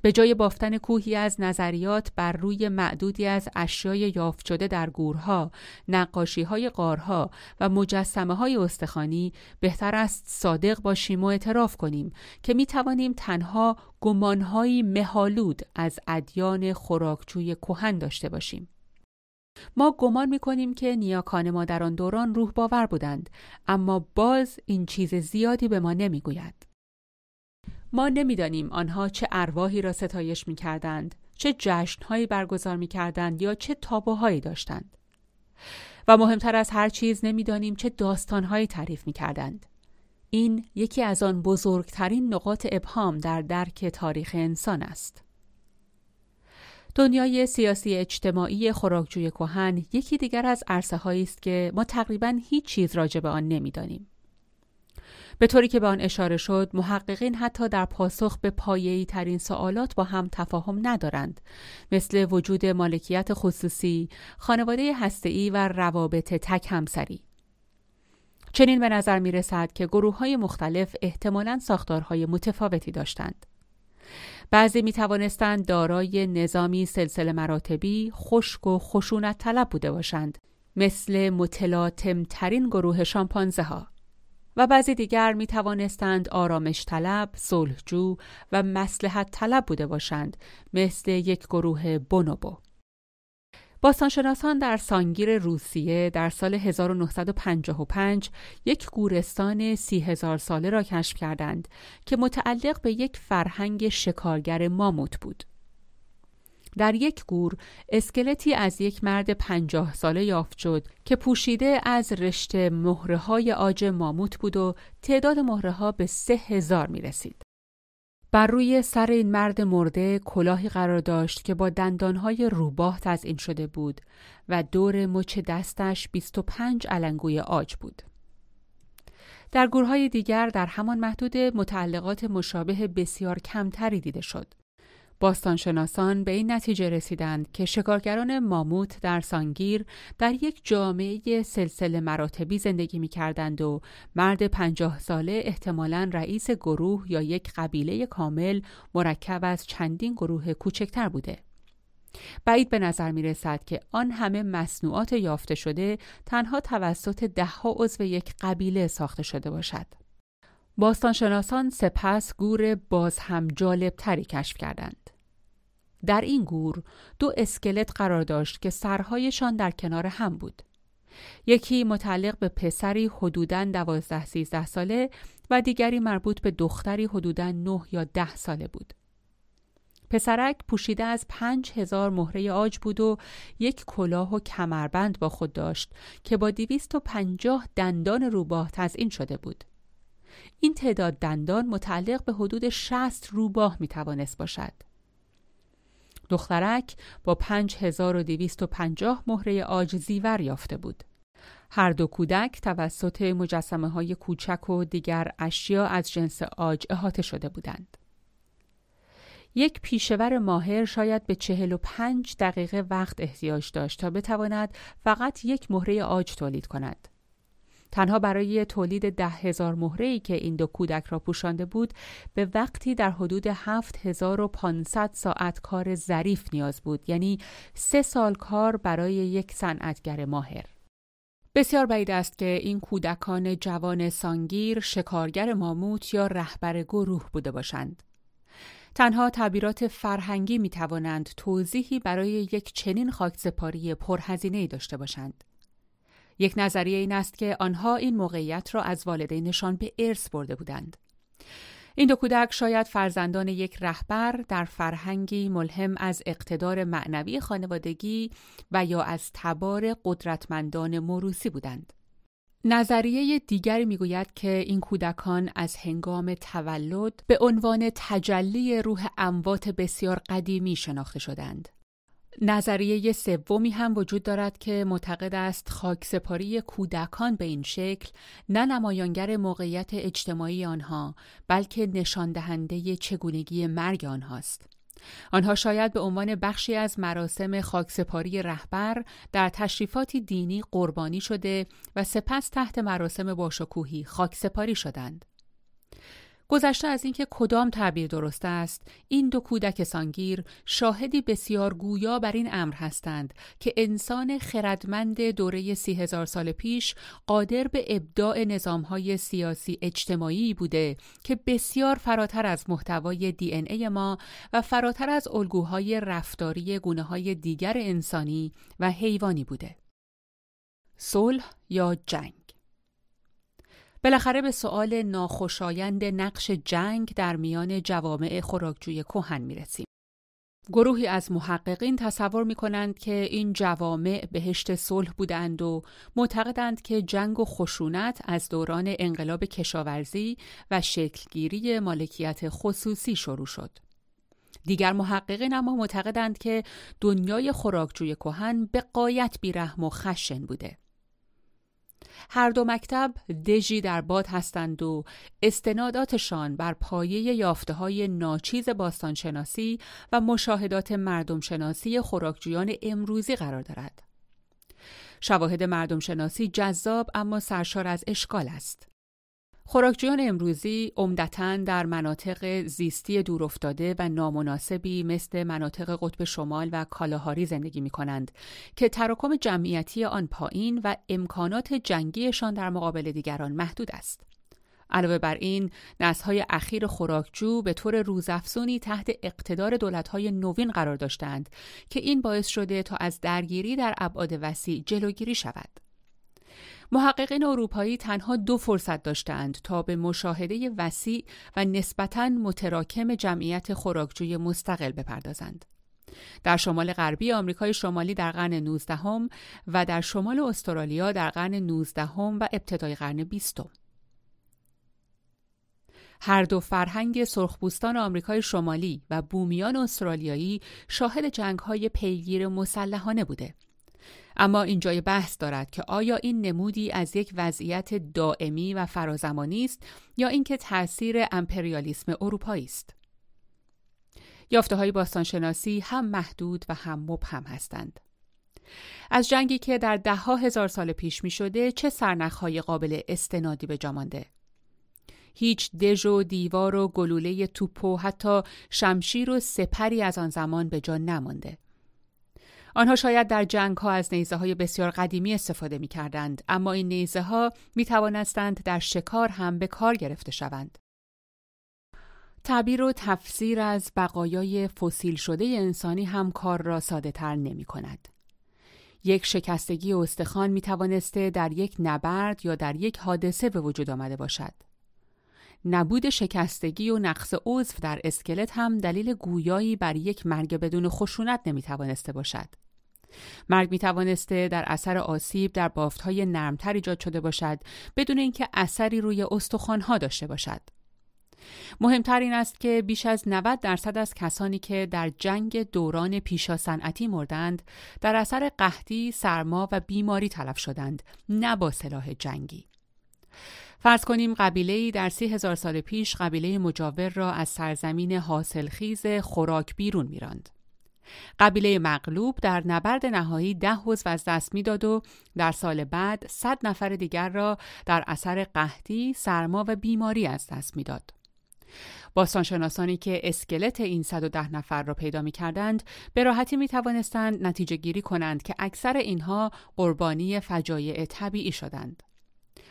به جای بافتن کوهی از نظریات بر روی معدودی از اشیای یافت شده در گورها، نقاشی های قارها و مجسمه های استخانی بهتر است صادق باشیم و اعتراف کنیم که می توانیم تنها گمانهایی مهالود از ادیان خوراکچوی کهن داشته باشیم. ما گمان می کنیم که نیاکان ما در آن دوران روح باور بودند اما باز این چیز زیادی به ما نمی گوید. ما نمی‌دانیم آنها چه ارواحی را ستایش می کردند، چه جشنهایی برگزار می کردند یا چه تابوهایی داشتند. و مهمتر از هر چیز نمی‌دانیم چه داستانهایی تعریف می کردند. این یکی از آن بزرگترین نقاط ابهام در درک تاریخ انسان است. دنیای سیاسی اجتماعی خوراکجوی کهن یکی دیگر از عرصه است که ما تقریبا هیچ چیز راجع به آن نمی‌دانیم. به طوری که به آن اشاره شد محققین حتی در پاسخ به پایه‌ای ترین سوالات با هم تفاهم ندارند. مثل وجود مالکیت خصوصی خانواده هسته‌ای و روابط تک همسری. چنین به نظر می رسد که گروه های مختلف احتمالاً ساختارهای متفاوتی داشتند. بعضی می توانستند دارای نظامی سلسله مراتبی خشک و خشونت طلب بوده باشند مثل متلاطم ترین گروه شامپانزه ها و بعضی دیگر می توانستند آرامش طلب، صلحجو و مسلحت طلب بوده باشند مثل یک گروه بونوبو. باستانشناسان در سانگیر روسیه در سال 1955 یک گورستان سی هزار ساله را کشف کردند که متعلق به یک فرهنگ شکارگر ماموت بود. در یک گور اسکلتی از یک مرد پنجاه ساله یافت شد که پوشیده از رشته مهره های آج ماموت بود و تعداد مهره ها به سه هزار می رسید. بر روی سر این مرد مرده کلاهی قرار داشت که با دندانهای روباه تزئین شده بود و دور مچ دستش 25 علنگوی آج بود. در گورهای دیگر در همان محدود متعلقات مشابه بسیار کمتری دیده شد. باستانشناسان به این نتیجه رسیدند که شکارگران ماموت در سانگیر در یک جامعه سلسله مراتبی زندگی می کردند و مرد پنجاه ساله احتمالا رئیس گروه یا یک قبیله کامل مرکب از چندین گروه کوچکتر بوده. بعید به نظر می رسد که آن همه مصنوعات یافته شده تنها توسط دهها عضو یک قبیله ساخته شده باشد. باستانشناسان سپس گور باز هم جالب تری کشف کردند. در این گور دو اسکلت قرار داشت که سرهایشان در کنار هم بود. یکی متعلق به پسری حدوداً دوازده سیزده ساله و دیگری مربوط به دختری حدوداً نه یا ده ساله بود. پسرک پوشیده از پنج هزار مهره آج بود و یک کلاه و کمربند با خود داشت که با دیویست و پنجاه دندان روباه تزئین شده بود. این تعداد دندان متعلق به حدود 60 روباه می توانست باشد. دخترک با 5250 مهره آج زیور یافته بود. هر دو کودک توسط مجسمه های کوچک و دیگر اشیا از جنس آج احاطه شده بودند. یک پیشور ماهر شاید به چهل و پنج دقیقه وقت احتیاج داشت تا بتواند فقط یک مهره آج تولید کند. تنها برای تولید ده هزار مهره که این دو کودک را پوشانده بود به وقتی در حدود هفت هزار و پانصد ساعت کار ظریف نیاز بود یعنی سه سال کار برای یک صنعتگر ماهر بسیار بعید است که این کودکان جوان سانگیر شکارگر ماموت یا رهبر گروه بوده باشند تنها تعبیرات فرهنگی می توانند توضیحی برای یک چنین خاکسپاری پرهزینه داشته باشند. یک نظریه این است که آنها این موقعیت را از والدینشان به ارث برده بودند. این دو کودک شاید فرزندان یک رهبر در فرهنگی ملهم از اقتدار معنوی خانوادگی و یا از تبار قدرتمندان موروسی بودند. نظریه دیگری می‌گوید که این کودکان از هنگام تولد به عنوان تجلی روح اموات بسیار قدیمی شناخته شدند. نظریه سومی هم وجود دارد که معتقد است خاکسپاری کودکان به این شکل نه نمایانگر موقعیت اجتماعی آنها بلکه نشان دهنده چگونگی مرگ آنهاست. آنها شاید به عنوان بخشی از مراسم خاکسپاری رهبر در تشریفاتی دینی قربانی شده و سپس تحت مراسم باشکوهی خاکسپاری شدند. گذشته از اینکه کدام تعبیر درست است این دو کودک سانگیر شاهدی بسیار گویا بر این امر هستند که انسان خردمند دوره سی هزار سال پیش قادر به ابداع نظامهای سیاسی اجتماعی بوده که بسیار فراتر از محتوای دی ای ما و فراتر از الگوهای رفتاری گونه های دیگر انسانی و حیوانی بوده. صلح یا جنگ؟ بالاخره به سؤال ناخوشایند نقش جنگ در میان جوامع خوراکجوی کهن می‌رسیم. گروهی از محققین تصور می کنند که این جوامع بهشت صلح بودند و معتقدند که جنگ و خشونت از دوران انقلاب کشاورزی و شکلگیری مالکیت خصوصی شروع شد. دیگر محققین اما معتقدند که دنیای خوراکجوی کهن به قایت بیرحم و خشن بوده. هر دو مکتب دژی در باد هستند و استناداتشان بر پایه یافته های ناچیز باستانشناسی و مشاهدات مردم شناسی خوراکجویان امروزی قرار دارد. شواهد مردم شناسی جذاب اما سرشار از اشکال است. خوراکجویان امروزی عمدتا در مناطق زیستی دورافتاده و نامناسبی مثل مناطق قطب شمال و کالاهاری زندگی می کنند که تراکم جمعیتی آن پایین و امکانات جنگیشان در مقابل دیگران محدود است. علاوه بر این نسل‌های اخیر خوراکجو به طور روزافزونی تحت اقتدار دولت‌های نوین قرار داشتند که این باعث شده تا از درگیری در ابعاد وسیع جلوگیری شود. محققین اروپایی تنها دو فرصت داشتند تا به مشاهده وسیع و نسبتاً متراکم جمعیت خوراکجوی مستقل بپردازند. در شمال غربی آمریکای شمالی در قرن 19 و در شمال استرالیا در قرن 19 و ابتدای قرن 20 هر دو فرهنگ سرخپوستان آمریکای شمالی و بومیان استرالیایی شاهد جنگ‌های پیگیر مسلحانه بوده. اما اینجای بحث دارد که آیا این نمودی از یک وضعیت دائمی و فرازمانی است یا اینکه تاثیر امپریالیسم اروپایی است یافته های باستانشناسی هم محدود و هم مبهم هستند از جنگی که در ده ها هزار سال پیش می شده چه سرنخهای قابل استنادی به جامانده؟ هیچ دژ و دیوار و گلوله توپ و حتی شمشیر و سپری از آن زمان به جا نمانده. آنها شاید در جنگ ها از نیزه های بسیار قدیمی استفاده می کردند اما این نیزه ها می توانستند در شکار هم به کار گرفته شوند. تعبیر و تفسیر از بقایای فسیل شده انسانی هم کار را ساده تر نمی کند. یک شکستگی استخوان می توانسته در یک نبرد یا در یک حادثه به وجود آمده باشد. نبود شکستگی و نقص عضو در اسکلت هم دلیل گویایی بر یک مرگ بدون خشونت نمی توانسته باشد. مرگ می توانسته در اثر آسیب در بافت های نرمتر ایجاد شده باشد بدون اینکه اثری روی ها داشته باشد. مهمتر این است که بیش از 90 درصد از کسانی که در جنگ دوران پیشا صنعتی مردند در اثر قحطی، سرما و بیماری تلف شدند نه با سلاح جنگی. فرض کنیم قبیله در سی هزار سال پیش قبیله مجاور را از سرزمین حاصلخیز خوراک بیرون میراند. قبیله مغلوب در نبرد نهایی ده حزب از دست می‌داد و در سال بعد صد نفر دیگر را در اثر قحطی، سرما و بیماری از دست می‌داد. باستانشناسانی که اسکلت این 110 نفر را پیدا می کردند به راحتی می توانستند نتیجه گیری کنند که اکثر اینها قربانی فجایع طبیعی شدند.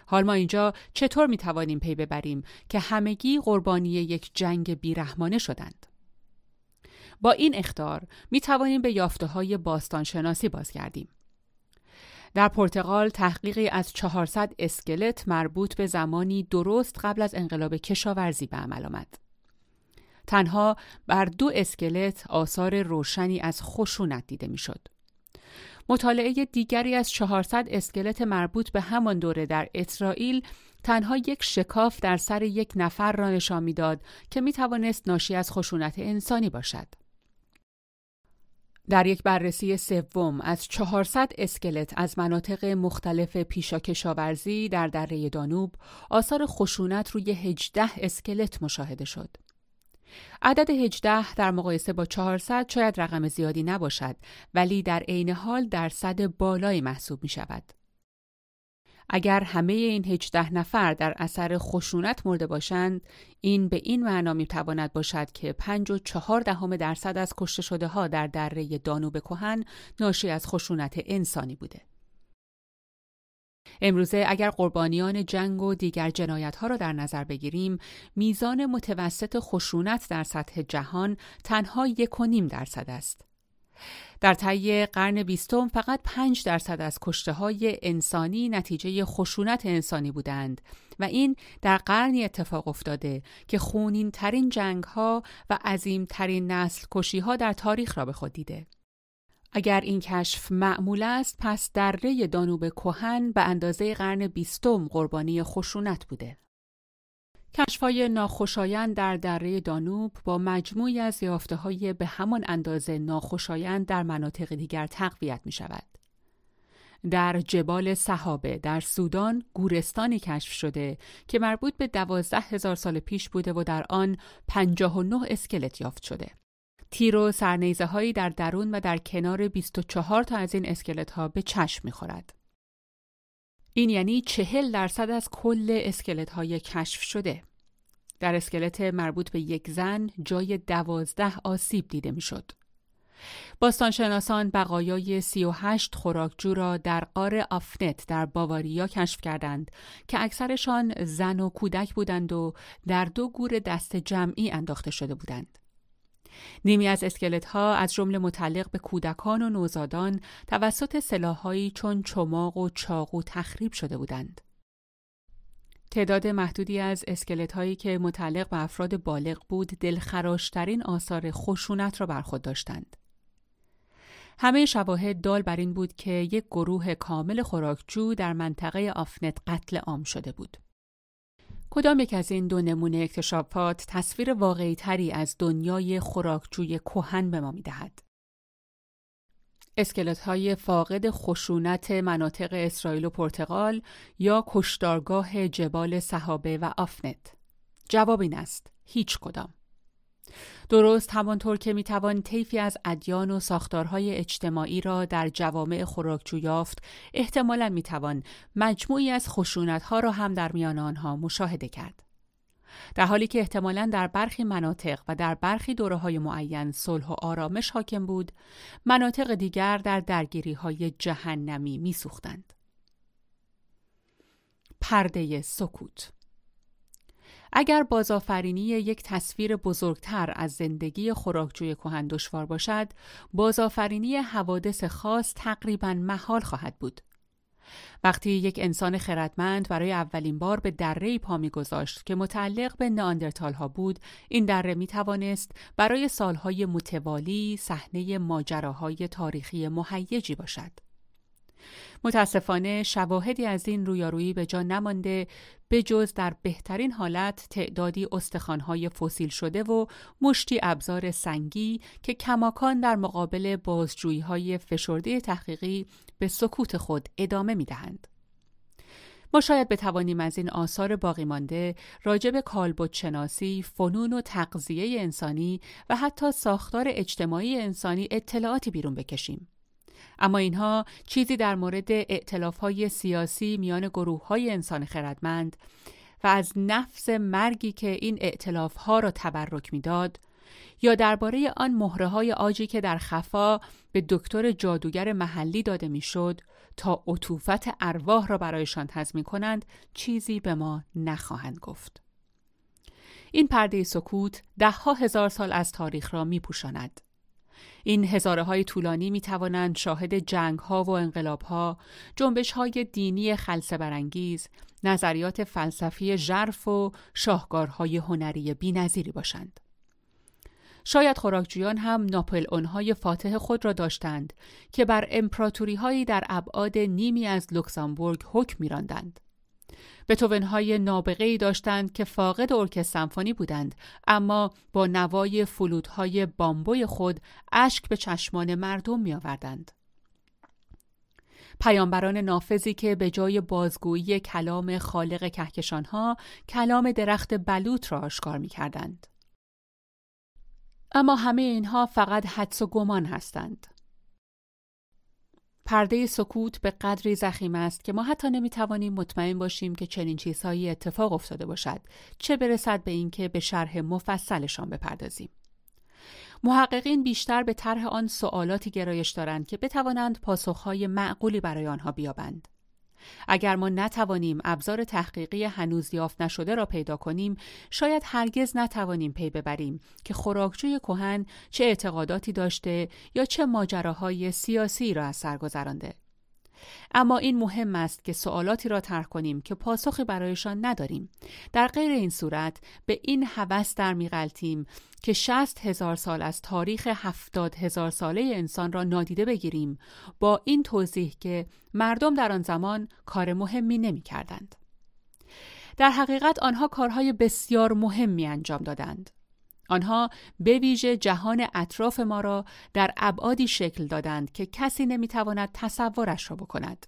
حال ما اینجا چطور می توانیم پی ببریم که همگی قربانی یک جنگ بیرحمانه شدند؟ با این اختار می توانیم به یافته های باستانشناسی بازگردیم. در پرتغال تحقیقی از 400 اسکلت مربوط به زمانی درست قبل از انقلاب کشاورزی به عمل آمد. تنها بر دو اسکلت آثار روشنی از خشونت دیده می‌شد. مطالعه دیگری از 400 اسکلت مربوط به همان دوره در اسرائیل تنها یک شکاف در سر یک نفر را نشان می‌داد که می توانست ناشی از خشونت انسانی باشد. در یک بررسی سوم از 400 اسکلت از مناطق مختلف پیشا کشاورزی در دره دانوب آثار خشونت روی 18 اسکلت مشاهده شد. عدد 18 در مقایسه با 400 شاید رقم زیادی نباشد ولی در عین حال درصد بالایی محسوب می شود. اگر همه این 18 نفر در اثر خشونت مرده باشند این به این معنا می تواند باشد که 5 و 4 دهم درصد از کشته شده ها در دره دانوب کهن ناشی از خشونت انسانی بوده. امروزه اگر قربانیان جنگ و دیگر جنایت ها را در نظر بگیریم میزان متوسط خشونت در سطح جهان تنها یک و نیم درصد است. در طی قرن بیستم فقط 5 درصد از کشته های انسانی نتیجه خشونت انسانی بودند و این در قرنی اتفاق افتاده که خونین ترین جنگ ها و عظیم ترین نسل کشی ها در تاریخ را به خود دیده. اگر این کشف معمول است پس دره دانوب کهن به اندازه قرن بیستم قربانی خشونت بوده. کشفای ناخوشایند در دره دانوب با مجموعی از یافته های به همان اندازه ناخوشایند در مناطق دیگر تقویت می شود. در جبال صحابه در سودان گورستانی کشف شده که مربوط به دوازده هزار سال پیش بوده و در آن پنجاه و نه اسکلت یافت شده. تیر و سرنیزه هایی در درون و در کنار 24 تا از این اسکلت ها به چشم می‌خورد. این یعنی چهل درصد از کل اسکلت های کشف شده. در اسکلت مربوط به یک زن جای دوازده آسیب دیده می‌شد. باستانشناسان بقایای 38 خوراکجو را در قار آفنت در باواریا کشف کردند که اکثرشان زن و کودک بودند و در دو گور دست جمعی انداخته شده بودند. نیمی از اسکلت ها از جمله متعلق به کودکان و نوزادان توسط سلاحهایی چون چماق و چاقو تخریب شده بودند. تعداد محدودی از اسکلت هایی که متعلق به افراد بالغ بود دلخراشترین آثار خشونت را بر خود داشتند. همه شواهد دال بر این بود که یک گروه کامل خوراکجو در منطقه آفنت قتل عام شده بود. کدام یک از این دو نمونه اکتشافات تصویر واقعی تری از دنیای خوراکجوی کوهن به ما می دهد. اسکلت های فاقد خشونت مناطق اسرائیل و پرتغال یا کشتارگاه جبال صحابه و آفنت جواب این است هیچ کدام درست همانطور که می‌توان طیفی از ادیان و ساختارهای اجتماعی را در جوامع خوراکجو یافت احتمالا می‌توان مجموعی از خشونتها را هم در میان آنها مشاهده کرد. در حالی که احتمالا در برخی مناطق و در برخی دوره های معین صلح و آرامش حاکم بود مناطق دیگر در درگیری های جهنمی میسوختند. پرده سکوت اگر بازآفرینی یک تصویر بزرگتر از زندگی خوراکجوی کهن دشوار باشد، بازآفرینی حوادث خاص تقریبا محال خواهد بود. وقتی یک انسان خردمند برای اولین بار به دره پا میگذاشت که متعلق به ناندرتال ها بود این دره می توانست برای سالهای متوالی صحنه ماجراهای تاریخی مهیجی باشد متاسفانه شواهدی از این رویارویی به جا نمانده به جز در بهترین حالت تعدادی استخوانهای فسیل شده و مشتی ابزار سنگی که کماکان در مقابل بازجویی های فشرده تحقیقی به سکوت خود ادامه می دهند. ما شاید بتوانیم از این آثار باقی مانده راجب به شناسی، فنون و تغذیه انسانی و حتی ساختار اجتماعی انسانی اطلاعاتی بیرون بکشیم. اما اینها چیزی در مورد های سیاسی میان گروه های انسان خردمند و از نفس مرگی که این ها را تبرک می‌داد یا درباره آن مهره های آجی که در خفا به دکتر جادوگر محلی داده می‌شد تا عطوفت ارواح را برایشان تضمین کنند چیزی به ما نخواهند گفت این پرده سکوت دهها هزار سال از تاریخ را می پوشاند. این هزاره های طولانی می توانند شاهد جنگ ها و انقلاب ها، جنبش های دینی خلصه برانگیز، نظریات فلسفی ژرف و شاهکارهای هنری بینظیری باشند. شاید خوراکجویان هم ناپل های فاتح خود را داشتند که بر امپراتوری هایی در ابعاد نیمی از لوکزامبورگ حکم میراندند. بتوونهای نابغه‌ای داشتند که فاقد ارکستر سمفونی بودند اما با نوای فلودهای بامبوی خود اشک به چشمان مردم می آوردند. پیامبران نافذی که به جای بازگویی کلام خالق کهکشانها کلام درخت بلوط را آشکار می کردند. اما همه اینها فقط حدس و گمان هستند. پرده سکوت به قدری زخیم است که ما حتی نمی‌توانیم مطمئن باشیم که چنین چیزهایی اتفاق افتاده باشد. چه برسد به اینکه به شرح مفصلشان بپردازیم. محققین بیشتر به طرح آن سوالاتی گرایش دارند که بتوانند پاسخهای معقولی برای آنها بیابند. اگر ما نتوانیم ابزار تحقیقی هنوز یافت نشده را پیدا کنیم شاید هرگز نتوانیم پی ببریم که خوراکجوی کهن چه اعتقاداتی داشته یا چه ماجراهای سیاسی را از سر گذرانده. اما این مهم است که سوالاتی را طرح کنیم که پاسخی برایشان نداریم در غیر این صورت به این هوس در میغلطیم که شست هزار سال از تاریخ هفتاد هزار ساله انسان را نادیده بگیریم با این توضیح که مردم در آن زمان کار مهمی نمی کردند. در حقیقت آنها کارهای بسیار مهمی انجام دادند. آنها به ویژه جهان اطراف ما را در ابعادی شکل دادند که کسی نمی‌تواند تصورش را بکند.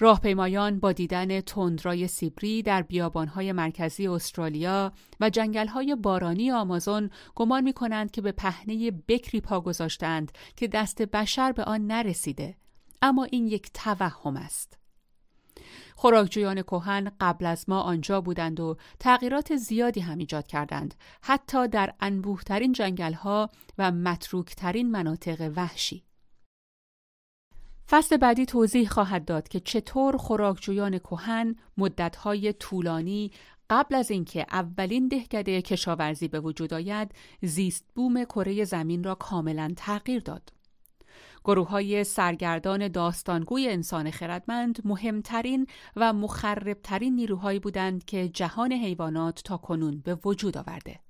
راهپیمایان با دیدن تندرای سیبری در بیابانهای مرکزی استرالیا و جنگلهای بارانی آمازون گمان می کنند که به پهنه بکری پا گذاشتند که دست بشر به آن نرسیده اما این یک توهم است خوراکجویان کهن قبل از ما آنجا بودند و تغییرات زیادی هم ایجاد کردند حتی در انبوهترین جنگلها و متروکترین مناطق وحشی فصل بعدی توضیح خواهد داد که چطور خوراکجویان کهن مدتهای طولانی قبل از اینکه اولین دهکده کشاورزی به وجود آید زیست بوم کره زمین را کاملا تغییر داد. گروه های سرگردان داستانگوی انسان خردمند مهمترین و مخربترین نیروهایی بودند که جهان حیوانات تا کنون به وجود آورده.